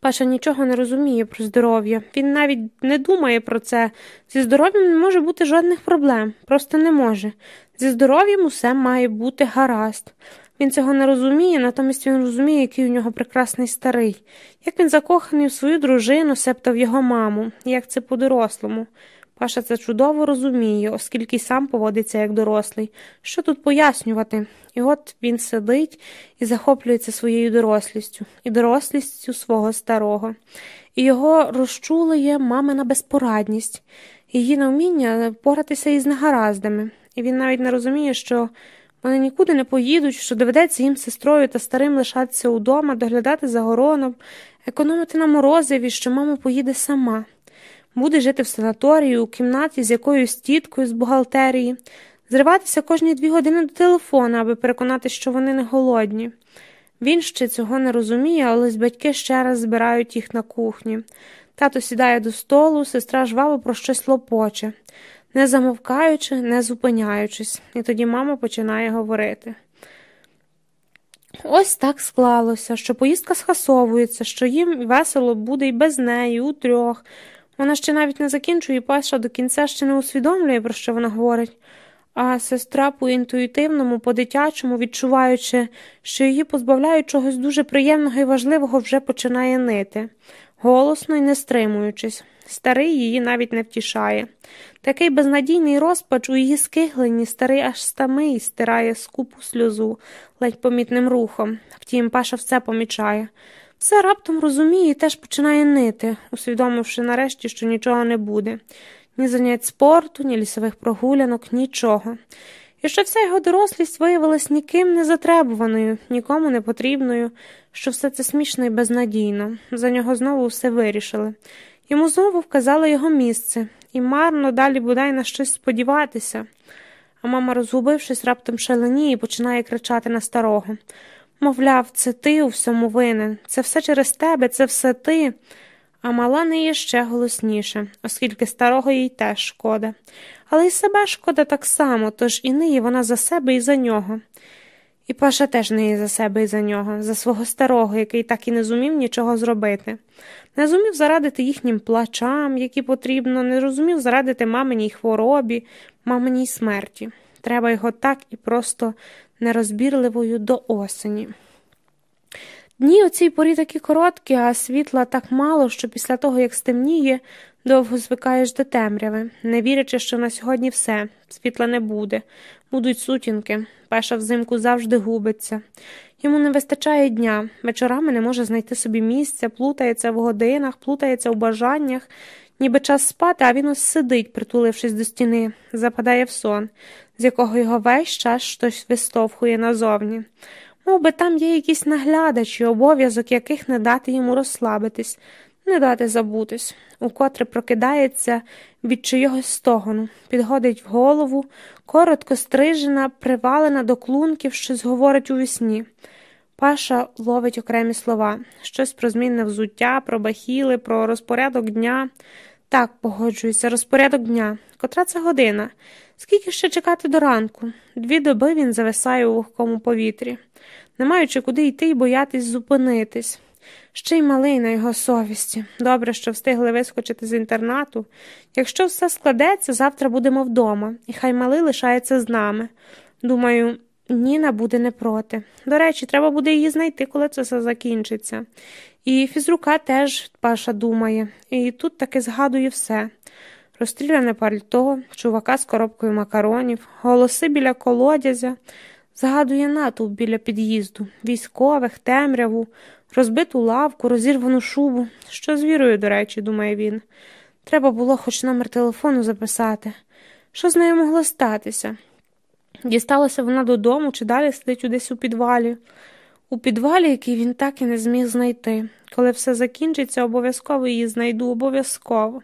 S1: Паша нічого не розуміє про здоров'я. Він навіть не думає про це. Зі здоров'ям не може бути жодних проблем, просто не може. Зі здоров'ям усе має бути гаразд. Він цього не розуміє, натомість він розуміє, який у нього прекрасний старий, як він закоханий у свою дружину, себто в його маму, як це по-дорослому. Паша це чудово розуміє, оскільки сам поводиться як дорослий. Що тут пояснювати? І от він сидить і захоплюється своєю дорослістю, і дорослістю свого старого, і його розчулує мамина безпорадність, її невміння поратися із негараздами, і він навіть не розуміє, що вони нікуди не поїдуть, що доведеться їм сестрою та старим лишатися удома, доглядати за гороном, економити на морозиві, що мама поїде сама. Буде жити в санаторії, у кімнаті з якоюсь тіткою з бухгалтерії, зриватися кожні дві години до телефона, аби переконати, що вони не голодні. Він ще цього не розуміє, але з батьки ще раз збирають їх на кухні. Тато сідає до столу, сестра жваво про щось лопоче, не замовкаючи, не зупиняючись, і тоді мама починає говорити. Ось так склалося, що поїздка схасовується, що їм весело буде і без неї, у трьох. Вона ще навіть не закінчує, Паша до кінця ще не усвідомлює, про що вона говорить, а сестра по інтуїтивному, по дитячому, відчуваючи, що її позбавляють чогось дуже приємного і важливого, вже починає нити, голосно і не стримуючись. Старий її навіть не втішає. Такий безнадійний розпач у її скигленні старий аж стамий стирає скупу сльозу ледь помітним рухом. Втім, Паша все помічає. Все раптом розуміє і теж починає нити, усвідомивши нарешті, що нічого не буде ні занять спорту, ні лісових прогулянок, нічого. І що вся його дорослість виявилась ніким не затребуваною, нікому не потрібною, що все це смішно і безнадійно. За нього знову все вирішили. Йому знову вказали його місце, і марно далі бодай на щось сподіватися. А мама, розгубившись, раптом шаленіє і починає кричати на старого. Мовляв, це ти у всьому винен, це все через тебе, це все ти. А мала не є ще голосніше, оскільки старого їй теж шкода. Але й себе шкода так само, тож і ниє вона за себе і за нього. І Паша теж ниє за себе і за нього, за свого старого, який так і не зумів нічого зробити. Не зумів зарадити їхнім плачам, які потрібно, не розумів зарадити маминій хворобі, маминій смерті. Треба його так і просто нерозбірливою до осені. Дні у цій порі такі короткі, а світла так мало, що після того, як стемніє, довго звикаєш до темряви, не вірячи, що на сьогодні все, світла не буде, будуть сутінки. Пеша взимку завжди губиться. Йому не вистачає дня, вечорами не може знайти собі місця, плутається в годинах, плутається в бажаннях, ніби час спати, а він ось сидить, притулившись до стіни, западає в сон, з якого його весь час щось вистовхує назовні. Мов би там є якісь наглядачі, обов'язок яких не дати йому розслабитись, не дати забутись, укотре прокидається від чийогось стогону, підходить в голову, коротко стрижена, привалена до клунків, щось говорить у вісні. Паша ловить окремі слова, щось про змінне взуття, про бахіли, про розпорядок дня. Так, погоджується, розпорядок дня. Котра це година? Скільки ще чекати до ранку? Дві доби він зависає у вогкому повітрі, не маючи куди йти і боятись зупинитись. Ще й малий на його совісті. Добре, що встигли вискочити з інтернату. Якщо все складеться, завтра будемо вдома, і хай малий лишається з нами. Думаю, Ніна буде не проти. До речі, треба буде її знайти, коли це все закінчиться. І фізрука теж Паша думає, і тут таки згадує все розстріляне пальто, чувака з коробкою макаронів, голоси біля колодязя, згадує натовп біля під'їзду, військових, темряву, розбиту лавку, розірвану шубу. Що з вірою, до речі, думає він. Треба було хоч номер телефону записати. Що з нею могло статися? Дісталася вона додому чи далі сидить десь у підвалі, у підвалі, який він так і не зміг знайти. Коли все закінчиться, обов'язково її знайду, обов'язково.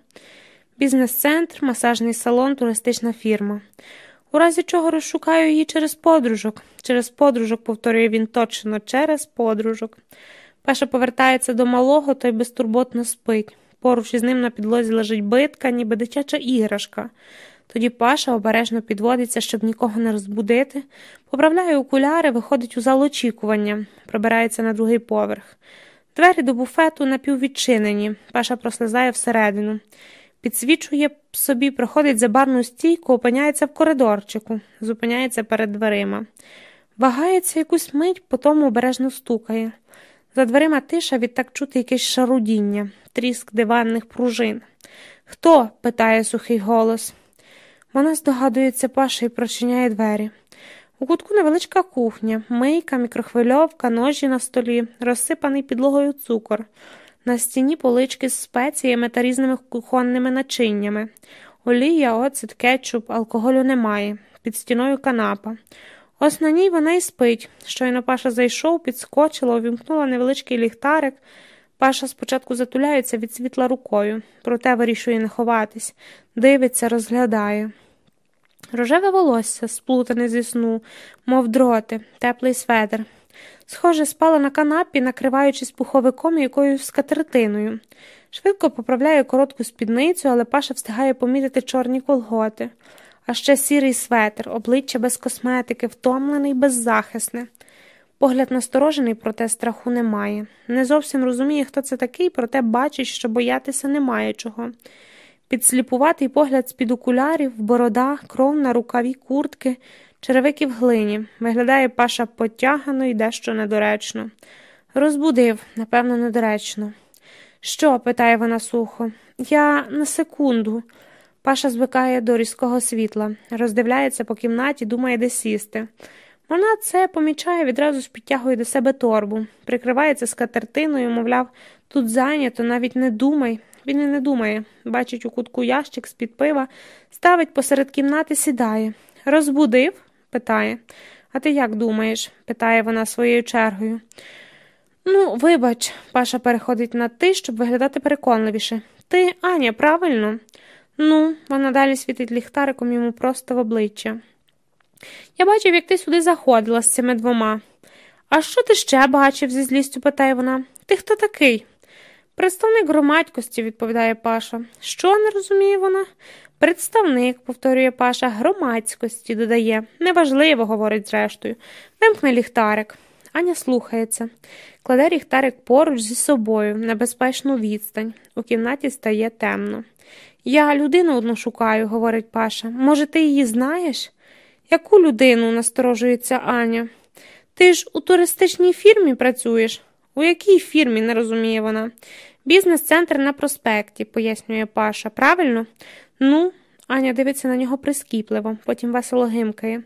S1: Бізнес-центр, масажний салон, туристична фірма. У разі чого розшукаю її через подружок. Через подружок, повторює він точно, через подружок. Паша повертається до малого, той безтурботно спить. Поруч із ним на підлозі лежить битка, ніби дитяча іграшка. Тоді Паша обережно підводиться, щоб нікого не розбудити, поправляє окуляри, виходить у зал очікування, пробирається на другий поверх. Двері до буфету напіввідчинені. Паша прослизає всередину, підсвічує собі, проходить за барну стійку, опиняється в коридорчику, зупиняється перед дверима. Вагається якусь мить, потім обережно стукає. За дверима тиша відтак чути якесь шарудіння, тріск диванних пружин. Хто? питає сухий голос. Вона здогадується Паша і прочиняє двері. У кутку невеличка кухня, мийка, мікрохвильовка, ножі на столі, розсипаний підлогою цукор, на стіні полички з спеціями та різними кухонними начиннями. Олія, оцет, кетчуп, алкоголю немає, під стіною канапа. Ось на ній вона й спить. Щойно Паша зайшов, підскочила, увімкнула невеличкий ліхтарик. Паша спочатку затуляється від світла рукою, проте вирішує не ховатись, дивиться, розглядає. Рожеве волосся, сплутане зі сну, мов дроти, теплий светр. Схоже, спала на канапі, накриваючись пуховиком і якоюсь скатертиною. Швидко поправляє коротку спідницю, але Паша встигає помітити чорні колготи, а ще сірий светр, обличчя без косметики, втомлений, беззахисне. Погляд насторожений, проте страху немає. Не зовсім розуміє, хто це такий, проте бачить, що боятися немає чого. Підсліпуватий погляд з-під окулярів, борода, кров на рукаві куртки, черевики в глині. Виглядає паша потягано і дещо недоречно. Розбудив, напевно, недоречно. Що? питає вона сухо. Я на секунду. Паша звикає до різкого світла, роздивляється по кімнаті, думає, де сісти. Вона це помічає, відразу ж підтягує до себе торбу, прикривається скатертиною, мовляв, тут зайнято, навіть не думай. Він і не думає, бачить у кутку ящик з під пива, ставить посеред кімнати, сідає. Розбудив? питає. А ти як думаєш? питає вона своєю чергою. Ну, вибач, Паша переходить на ти, щоб виглядати переконливіше. Ти, Аня, правильно? Ну, вона далі світить ліхтариком йому просто в обличчя. Я бачив, як ти сюди заходила з цими двома. А що ти ще бачив? зі злістю питає вона. Ти хто такий? Представник громадськості, відповідає Паша. Що не розуміє вона? Представник, повторює Паша, громадськості додає. Неважливо, говорить зрештою. Вимкне ліхтарик. Аня слухається, кладе ліхтарик поруч зі собою на безпечну відстань. У кімнаті стає темно. Я людину одну шукаю, говорить Паша. Може, ти її знаєш? Яку людину? насторожується Аня. Ти ж у туристичній фірмі працюєш? У якій фірмі, не розуміє вона. Бізнес-центр на проспекті, пояснює Паша. Правильно? Ну, Аня дивиться на нього прискіпливо, потім весело гимкає.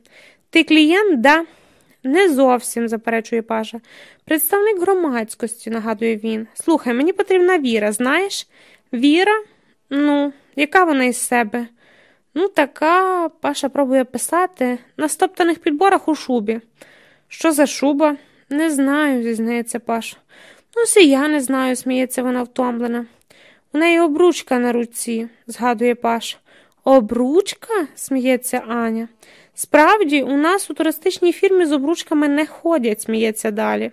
S1: Ти клієнт, да? Не зовсім, заперечує Паша. Представник громадськості, нагадує він. Слухай, мені потрібна віра, знаєш? Віра? Ну, яка вона із себе? Ну, така, Паша пробує писати на стоптаних підборах у шубі. Що за шуба? Не знаю, зізнається Паша. Ну, сі я не знаю, сміється вона втомлена. У неї обручка на руці, згадує Паша. Обручка? сміється Аня. Справді, у нас у туристичній фірмі з обручками не ходять, сміється далі.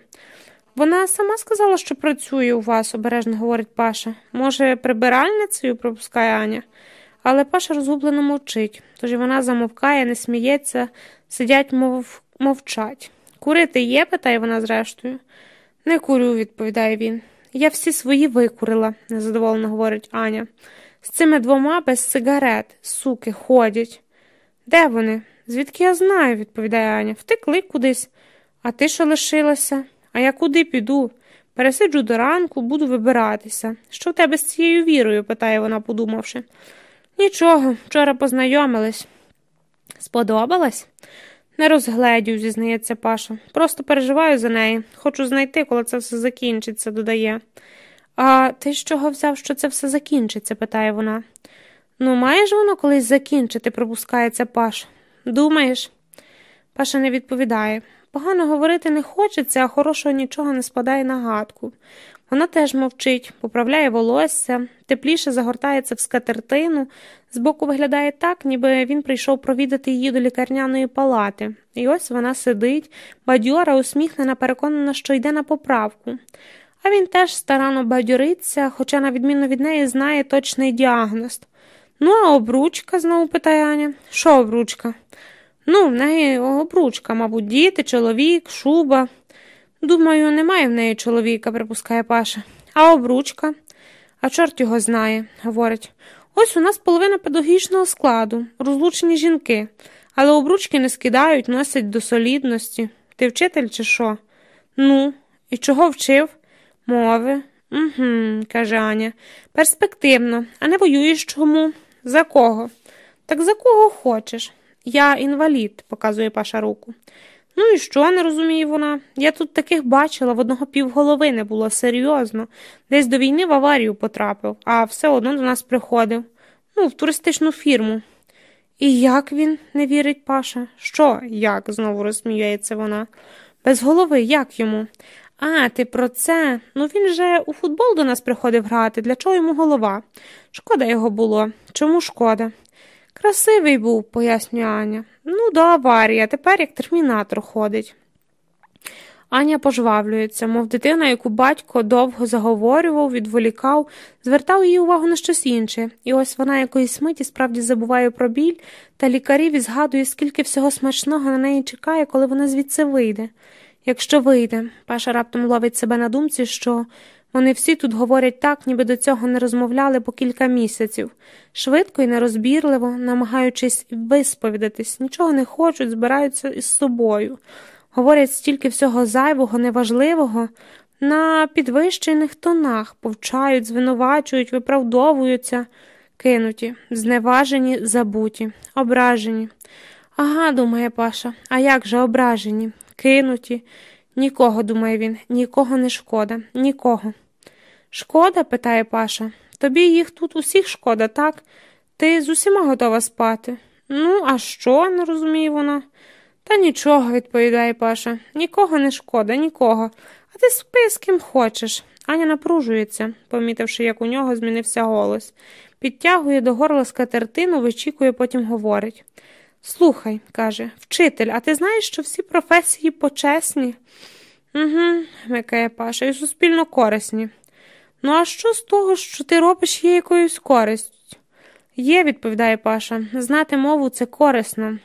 S1: Вона сама сказала, що працює у вас, обережно говорить Паша. Може, прибиральницею пропускає Аня. Але Паша розгублено мовчить, тож вона замовкає, не сміється, сидять, мов мовчать. Курити є? питає вона зрештою. Не курю, відповідає він. Я всі свої викурила, незадоволено говорить Аня. З цими двома без сигарет, суки, ходять. Де вони? Звідки я знаю, відповідає Аня. Втекли кудись. А ти що лишилася? А я куди піду? Пересиджу до ранку, буду вибиратися. Що в тебе з цією вірою? питає вона, подумавши. Нічого, вчора познайомились. Сподобалась? Не розгледів, зізнається Паша. Просто переживаю за неї. Хочу знайти, коли це все закінчиться, додає. А ти з чого взяв, що це все закінчиться? питає вона. Ну, маєш воно колись закінчити, пропускається Паша. Думаєш? Паша не відповідає. Погано говорити не хочеться, а хорошого нічого не спадає на гадку. Вона теж мовчить, поправляє волосся, тепліше загортається в скатертину, збоку виглядає так, ніби він прийшов провідати її до лікарняної палати. І ось вона сидить, бадьора, усміхнена, переконана, що йде на поправку. А він теж старанно бадьориться, хоча, на відміну від неї, знає точний діагноз. Ну, а обручка? знову питає Аня. Що обручка? Ну, в неї обручка, мабуть, діти, чоловік, шуба. Думаю, немає в неї чоловіка, припускає Паша. А обручка? А чорт його знає, говорить. Ось у нас половина педагогічного складу, розлучені жінки, але обручки не скидають, носять до солідності. Ти вчитель чи що? Ну, і чого вчив? Мови. Угу, каже Аня. Перспективно, а не воюєш чому? За кого? Так за кого хочеш? Я інвалід, показує Паша руку. Ну і що, не розуміє вона? Я тут таких бачила, в одного півголови не було серйозно. Десь до війни в аварію потрапив, а все одно до нас приходив. Ну, в туристичну фірму. І як він, не вірить Паша? Що, як? знову розсміюється вона. Без голови, як йому? А, ти про це? Ну він же у футбол до нас приходив грати. Для чого йому голова? Шкода його було. Чому шкода? Красивий був, пояснює Аня. Ну, до аварії, тепер як термінатор ходить. Аня пожвавлюється, мов дитина, яку батько довго заговорював, відволікав, звертав її увагу на щось інше, і ось вона якоїсь миті справді забуває про біль та лікарів і згадує, скільки всього смачного на неї чекає, коли вона звідси вийде. Якщо вийде, Паша раптом ловить себе на думці, що вони всі тут говорять так, ніби до цього не розмовляли по кілька місяців, швидко і нерозбірливо, намагаючись висповідатись, нічого не хочуть, збираються із собою, говорять стільки всього зайвого, неважливого, на підвищених тонах, повчають, звинувачують, виправдовуються, кинуті, зневажені, забуті, ображені. Ага, думає Паша, а як же ображені, кинуті. Нікого, думає він, нікого не шкода, нікого. Шкода? питає Паша. Тобі їх тут усіх шкода, так? Ти з усіма готова спати. Ну, а що? не розуміє вона. Та нічого, відповідає Паша. Нікого не шкода, нікого. А ти спи з ким хочеш. Аня напружується, помітивши, як у нього змінився голос. Підтягує до горла скатертину, вичікує, потім говорить. Слухай, каже, вчитель, а ти знаєш, що всі професії почесні? Угу, микає Паша, і суспільно корисні. Ну, а що з того, що ти робиш є якоюсь користю? Є, відповідає Паша, знати мову це корисно.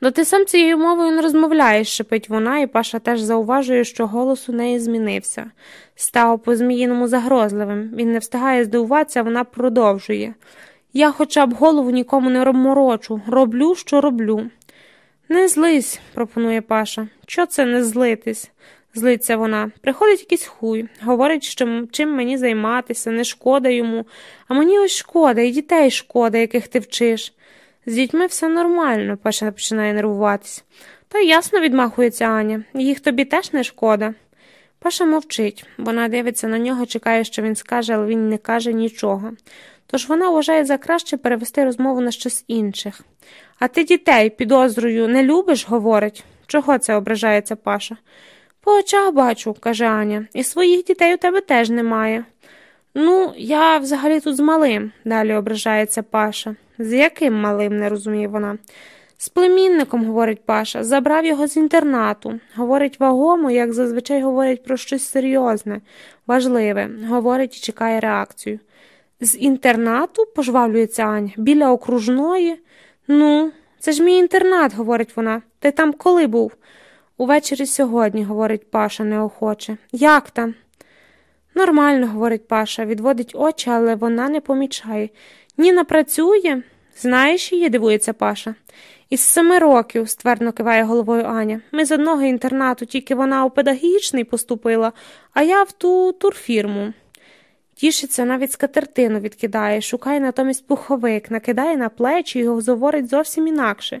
S1: Ну ти сам цією мовою не розмовляєш, шепить вона, і Паша теж зауважує, що голос у неї змінився. Став по зміїному загрозливим. Він не встигає здивуватися, вона продовжує. Я хоча б голову нікому не морочу, роблю, що роблю. Не злись, пропонує Паша. Що це не злитись? Злиться вона. Приходить якийсь хуй, говорить, що чим мені займатися, не шкода йому, а мені ось шкода, і дітей шкода, яких ти вчиш. З дітьми все нормально, Паша починає нервуватись. Та ясно відмахується Аня, їх тобі теж не шкода. Паша мовчить, вона дивиться на нього, чекає, що він скаже, але він не каже нічого. Тож вона вважає за краще перевести розмову на щось інших. А ти дітей, підозрою, не любиш, говорить. Чого це ображається Паша? По очах бачу, каже Аня, і своїх дітей у тебе теж немає. Ну, я взагалі тут з малим, далі ображається Паша. З яким малим, не розуміє вона. З племінником, говорить Паша, забрав його з інтернату. Говорить вагомо, як зазвичай говорять про щось серйозне, важливе, говорить і чекає реакцію. З інтернату, пожвавлюється Аня, біля окружної. Ну, це ж мій інтернат, говорить вона. Ти там коли був? Увечері сьогодні, говорить Паша неохоче. Як там? Нормально, говорить Паша, відводить очі, але вона не помічає. Ніна працює? Знаєш її, дивується Паша. Із семи років, ствердно киває головою Аня. Ми з одного інтернату, тільки вона у педагогічний поступила, а я в ту турфірму. Тішиться, навіть скатертину відкидає, шукає натомість пуховик, накидає на плечі і говорить зовсім інакше,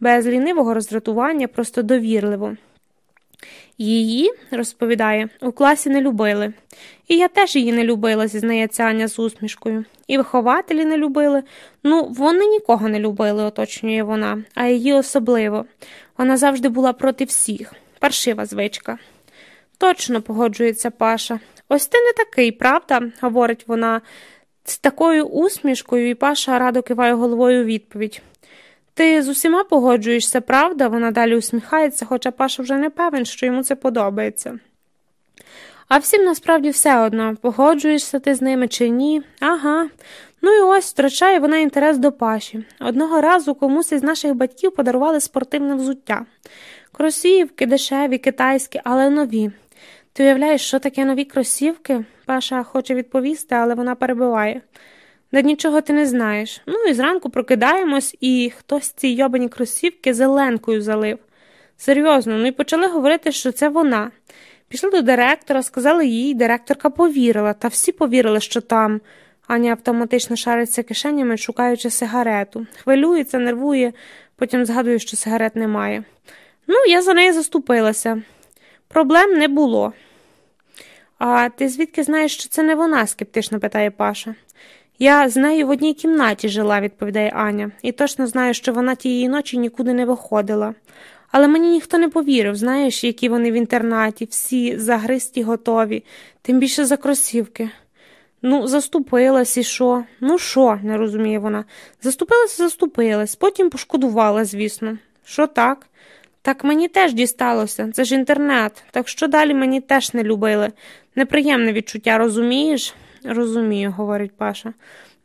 S1: без лінивого роздратування, просто довірливо. Її, розповідає, у класі не любили. І я теж її не любила, зізнається Аня з усмішкою. І вихователі не любили. Ну, вони нікого не любили, оточнює вона, а її особливо. Вона завжди була проти всіх. Паршива звичка. Точно погоджується Паша. Ось ти не такий, правда? говорить вона з такою усмішкою, і Паша радо киває головою у відповідь. Ти з усіма погоджуєшся, правда? Вона далі усміхається, хоча Паша вже не певен, що йому це подобається. А всім насправді все одно, погоджуєшся ти з ними чи ні. Ага. Ну і ось втрачає вона інтерес до паші. Одного разу комусь із наших батьків подарували спортивне взуття. Кросівки, дешеві, китайські, але нові. Ти уявляєш, що таке нові кросівки? Паша хоче відповісти, але вона перебиває. Да нічого ти не знаєш. Ну і зранку прокидаємось, і хтось ці йобані кросівки зеленкою залив. Серйозно, ну і почали говорити, що це вона. Пішли до директора, сказали їй, директорка повірила, та всі повірили, що там. Аня автоматично шариться кишенями, шукаючи сигарету. Хвилюється, нервує, потім згадує, що сигарет немає. Ну, я за неї заступилася. Проблем не було. А ти звідки знаєш, що це не вона? скептично питає Паша. Я з нею в одній кімнаті жила, відповідає Аня, і точно знаю, що вона тієї ночі нікуди не виходила. Але мені ніхто не повірив, знаєш, які вони в інтернаті, всі загристі готові, тим більше за кросівки. Ну, заступилась і що? Ну, що, не розуміє вона. Заступилась, заступилась, потім пошкодувала, звісно. Що так? Так мені теж дісталося, це ж інтернет, так що далі мені теж не любили. Неприємне відчуття, розумієш? Розумію, говорить Паша.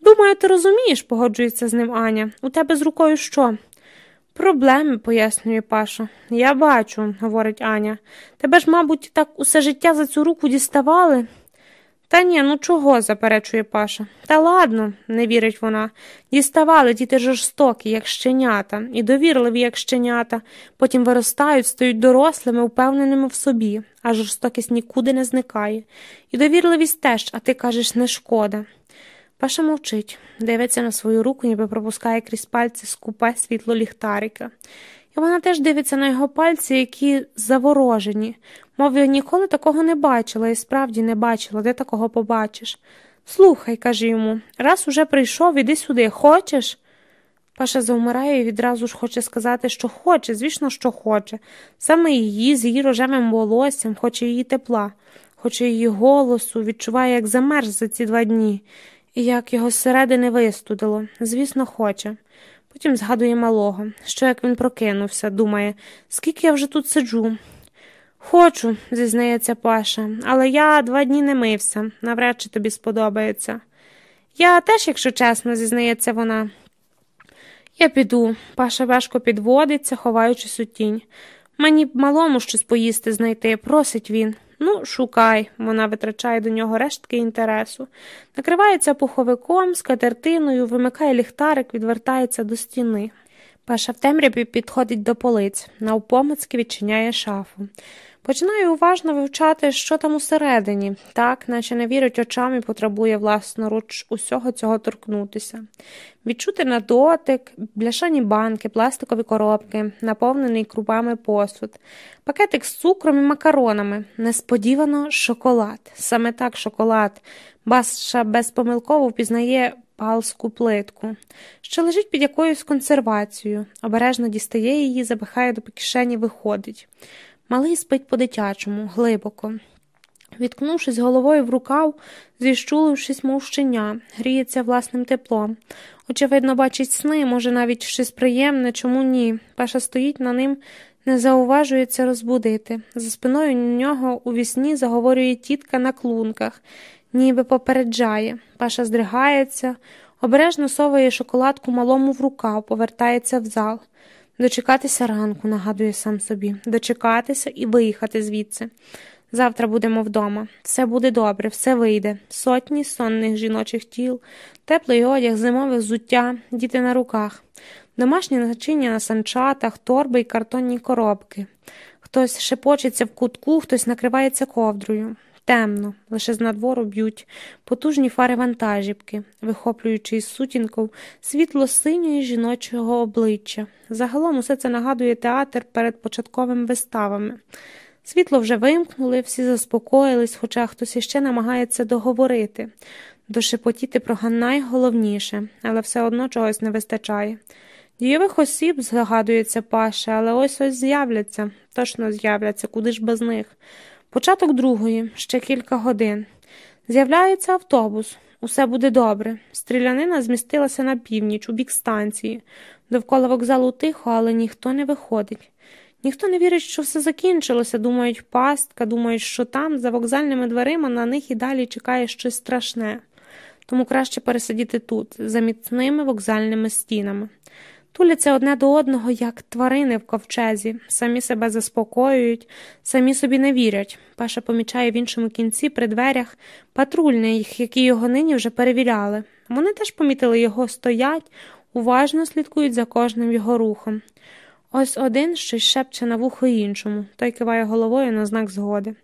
S1: Думаю, ти розумієш, погоджується з ним Аня. У тебе з рукою що? Проблеми, пояснює Паша. Я бачу, говорить Аня. Тебе ж, мабуть, так усе життя за цю руку діставали. Та ні, ну чого, заперечує Паша. Та ладно, не вірить вона. Діставали діти жорстокі, як щенята, і довірливі, як щенята, потім виростають, стають дорослими, впевненими в собі, а жорстокість нікуди не зникає. І довірливість теж, а ти кажеш, не шкода. Паша мовчить, дивиться на свою руку, ніби пропускає крізь пальці скупе світло ліхтарика. І вона теж дивиться на його пальці, які заворожені, мов я ніколи такого не бачила і справді не бачила, де такого побачиш. Слухай, каже йому, раз уже прийшов, іди сюди, хочеш? Паша завмирає і відразу ж хоче сказати, що хоче, звісно, що хоче. Саме її з її рожевим волоссям, хоче її тепла, хоче її голосу, відчуває, як замерз за ці два дні, і як його зсередини вистудило. Звісно, хоче. Потім згадує малого, що як він прокинувся, думає, скільки я вже тут сиджу. Хочу, зізнається Паша, але я два дні не мився, навряд чи тобі сподобається. Я теж, якщо чесно, зізнається вона. Я піду. Паша важко підводиться, ховаючись у тінь. Мені б малому щось поїсти знайти, просить він. Ну, шукай, вона витрачає до нього рештки інтересу, накривається пуховиком, скатертиною, вимикає ліхтарик, відвертається до стіни. Паша в темряві підходить до полиць, навпомацьки відчиняє шафу. Починаю уважно вивчати, що там усередині, так, наче не вірить очам і потребує власноруч усього цього торкнутися. Відчути на дотик, бляшані банки, пластикові коробки, наповнений крупами посуд, пакетик з цукром і макаронами, несподівано шоколад. Саме так шоколад. Басша безпомилково впізнає палську плитку, що лежить під якоюсь консервацією, обережно дістає її, запихає до кишені, виходить. Малий спить по-дитячому, глибоко. Відкнувшись головою в рукав, зіщулившись, мов щеня, гріється власним теплом. Очевидно, бачить сни, може, навіть щось приємне, чому ні. Паша стоїть на ним, не зауважується розбудити. За спиною нього у вісні заговорює тітка на клунках, ніби попереджає. Паша здригається, обережно совує шоколадку малому в рукав, повертається в зал. Дочекатися ранку, нагадує сам собі, дочекатися і виїхати звідси. Завтра будемо вдома. Все буде добре, все вийде. Сотні сонних жіночих тіл, теплий одяг, зимове взуття, діти на руках, домашні начиння на санчатах, торби й картонні коробки. Хтось шепочеться в кутку, хтось накривається ковдрою. Темно, лише з надвору б'ють потужні фари вантажівки, вихоплюючи із сутінков світло синьої жіночого обличчя. Загалом усе це нагадує театр перед початковими виставами. Світло вже вимкнули, всі заспокоїлись, хоча хтось іще намагається договорити, дошепотіти про найголовніше, але все одно чогось не вистачає. Дійових осіб, згадується Паша, але ось ось з'являться, точно з'являться, куди ж без них. Початок другої, ще кілька годин. З'являється автобус. Усе буде добре. Стрілянина змістилася на північ, у бік станції. Довкола вокзалу тихо, але ніхто не виходить. Ніхто не вірить, що все закінчилося, думають, пастка, думають, що там, за вокзальними дверима, на них і далі чекає щось страшне. Тому краще пересидіти тут, за міцними вокзальними стінами. Туляться одне до одного, як тварини в ковчезі, самі себе заспокоюють, самі собі не вірять. Паша помічає в іншому кінці при дверях патрульних, які його нині вже перевіряли. Вони теж помітили його, стоять, уважно слідкують за кожним його рухом. Ось один щось шепче на вухо іншому, той киває головою на знак згоди.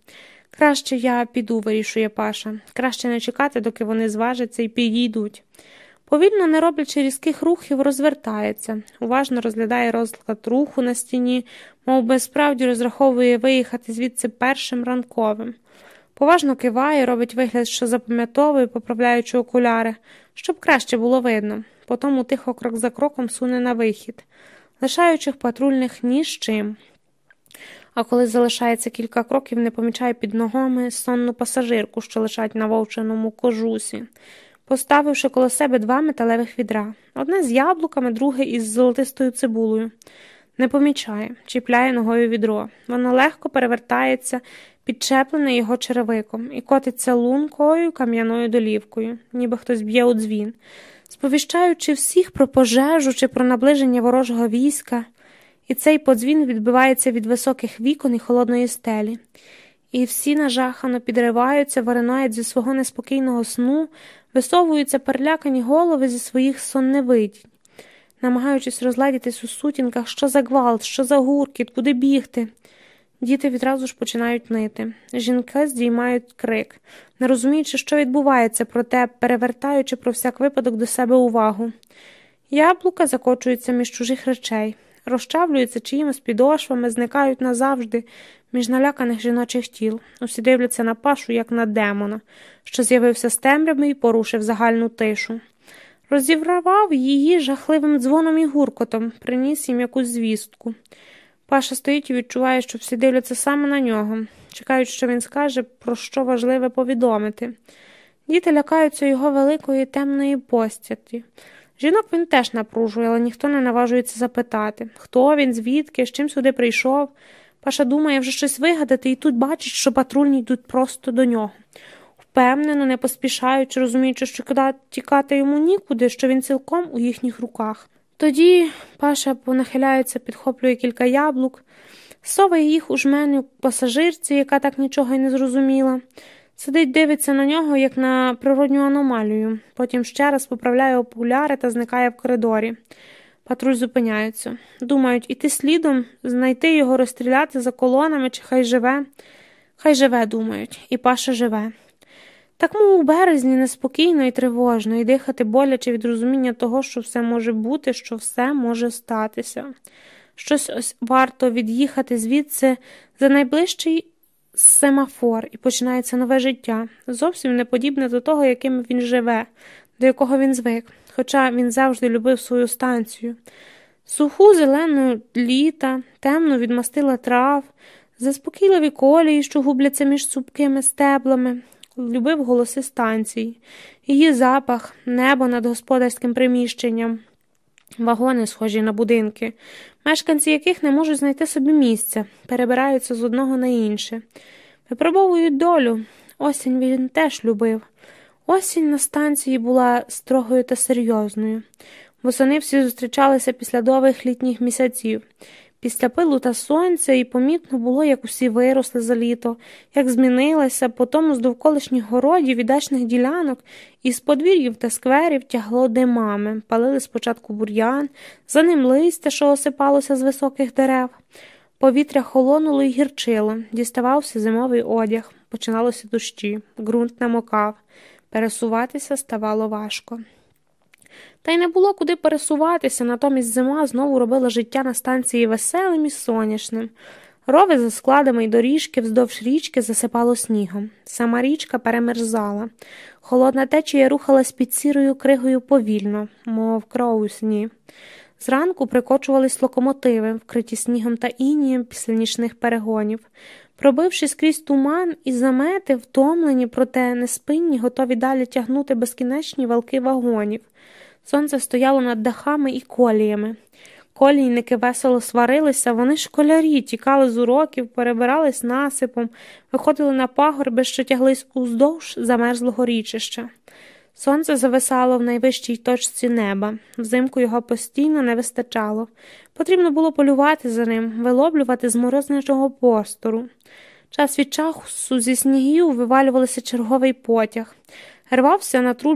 S1: Краще я піду, вирішує Паша, краще не чекати, доки вони зважаться і підійдуть. Повільно, не роблячи різких рухів, розвертається, уважно розглядає розклад руху на стіні, мов би справді розраховує виїхати звідси першим ранковим. Поважно киває, робить вигляд, що запам'ятовує, поправляючи окуляри, щоб краще було видно. Потім тихо крок за кроком суне на вихід, лишаючих патрульних ні з чим. А коли залишається кілька кроків, не помічає під ногами сонну пасажирку, що лежать на вовченому кожусі поставивши коло себе два металевих відра одне з яблуками, друге із золотистою цибулею. Не помічає, чіпляє ногою відро. Воно легко перевертається, підчеплене його черевиком, і котиться лункою кам'яною долівкою, ніби хтось б'є у дзвін, сповіщаючи всіх про пожежу чи про наближення ворожого війська, і цей подзвін відбивається від високих вікон і холодної стелі. І всі нажахано підриваються, виринають зі свого неспокійного сну, висовуються перелякані голови зі своїх сонневидінь, намагаючись розладітись у сутінках, що за гвалт, що за гуркіт, куди бігти. Діти відразу ж починають нити. Жінки здіймають крик, не розуміючи, що відбувається, проте перевертаючи про всяк випадок до себе увагу. Яблука закочуються між чужих речей, розчавлюються чиїмось підошвами, зникають назавжди, між наляканих жіночих тіл. Усі дивляться на пашу, як на демона, що з'явився з темряви і порушив загальну тишу. Розівравав її жахливим дзвоном і гуркотом, приніс їм якусь звістку. Паша стоїть і відчуває, що всі дивляться саме на нього, чекають, що він скаже, про що важливе повідомити. Діти лякаються його великої темної постаті. Жінок він теж напружує, але ніхто не наважується запитати, хто він, звідки, з чим сюди прийшов. Паша думає вже щось вигадати і тут бачить, що патрульні йдуть просто до нього. Впевнено, не поспішаючи, розуміючи, що тікати йому нікуди, що він цілком у їхніх руках. Тоді Паша понахиляється, підхоплює кілька яблук, соває їх у жменю пасажирці, яка так нічого й не зрозуміла. Сидить, дивиться на нього, як на природню аномалію, потім ще раз поправляє окуляри та зникає в коридорі. Патруль зупиняється. Думають, іти слідом, знайти його, розстріляти за колонами, чи хай живе. Хай живе, думають, і Паша живе. Так мов у березні неспокійно і тривожно, і дихати боляче від розуміння того, що все може бути, що все може статися. Щось ось варто від'їхати звідси за найближчий семафор, і починається нове життя, зовсім не подібне до того, яким він живе, до якого він звик хоча він завжди любив свою станцію. Суху зелену літа, темну відмастила трав, заспокійливі колії, що губляться між супкими стеблами, любив голоси станції, її запах, небо над господарським приміщенням, вагони, схожі на будинки, мешканці яких не можуть знайти собі місця, перебираються з одного на інше, випробовують долю. Осінь він теж любив. Осінь на станції була строгою та серйозною. Восени всі зустрічалися після довгих літніх місяців. Після пилу та сонця і помітно було, як усі виросли за літо, як змінилася, потому з довколишніх городів і дачних ділянок, із подвір'їв та скверів тягло димами, палили спочатку бур'ян, за ним листя, що осипалося з високих дерев. Повітря холонуло і гірчило, діставався зимовий одяг, починалося дощі, ґрунт намокав. Пересуватися ставало важко. Та й не було куди пересуватися, натомість зима знову робила життя на станції веселим і сонячним. Рови за складами й доріжки вздовж річки засипало снігом. Сама річка перемерзала. Холодна течія рухалась під сірою кригою повільно, мов кров у сні. Зранку прикочувались локомотиви, вкриті снігом та інієм після нічних перегонів. Пробившись крізь туман і замети, втомлені, проте неспинні, готові далі тягнути безкінечні валки вагонів. Сонце стояло над дахами і коліями. Колійники весело сварилися, вони школярі, тікали з уроків, перебирались насипом, виходили на пагорби, що тяглись уздовж замерзлого річища. Сонце зависало в найвищій точці неба, взимку його постійно не вистачало. Потрібно було полювати за ним, вилоблювати з морозничого простору. Час від часу зі снігів вивалювалися черговий потяг, рвався на труд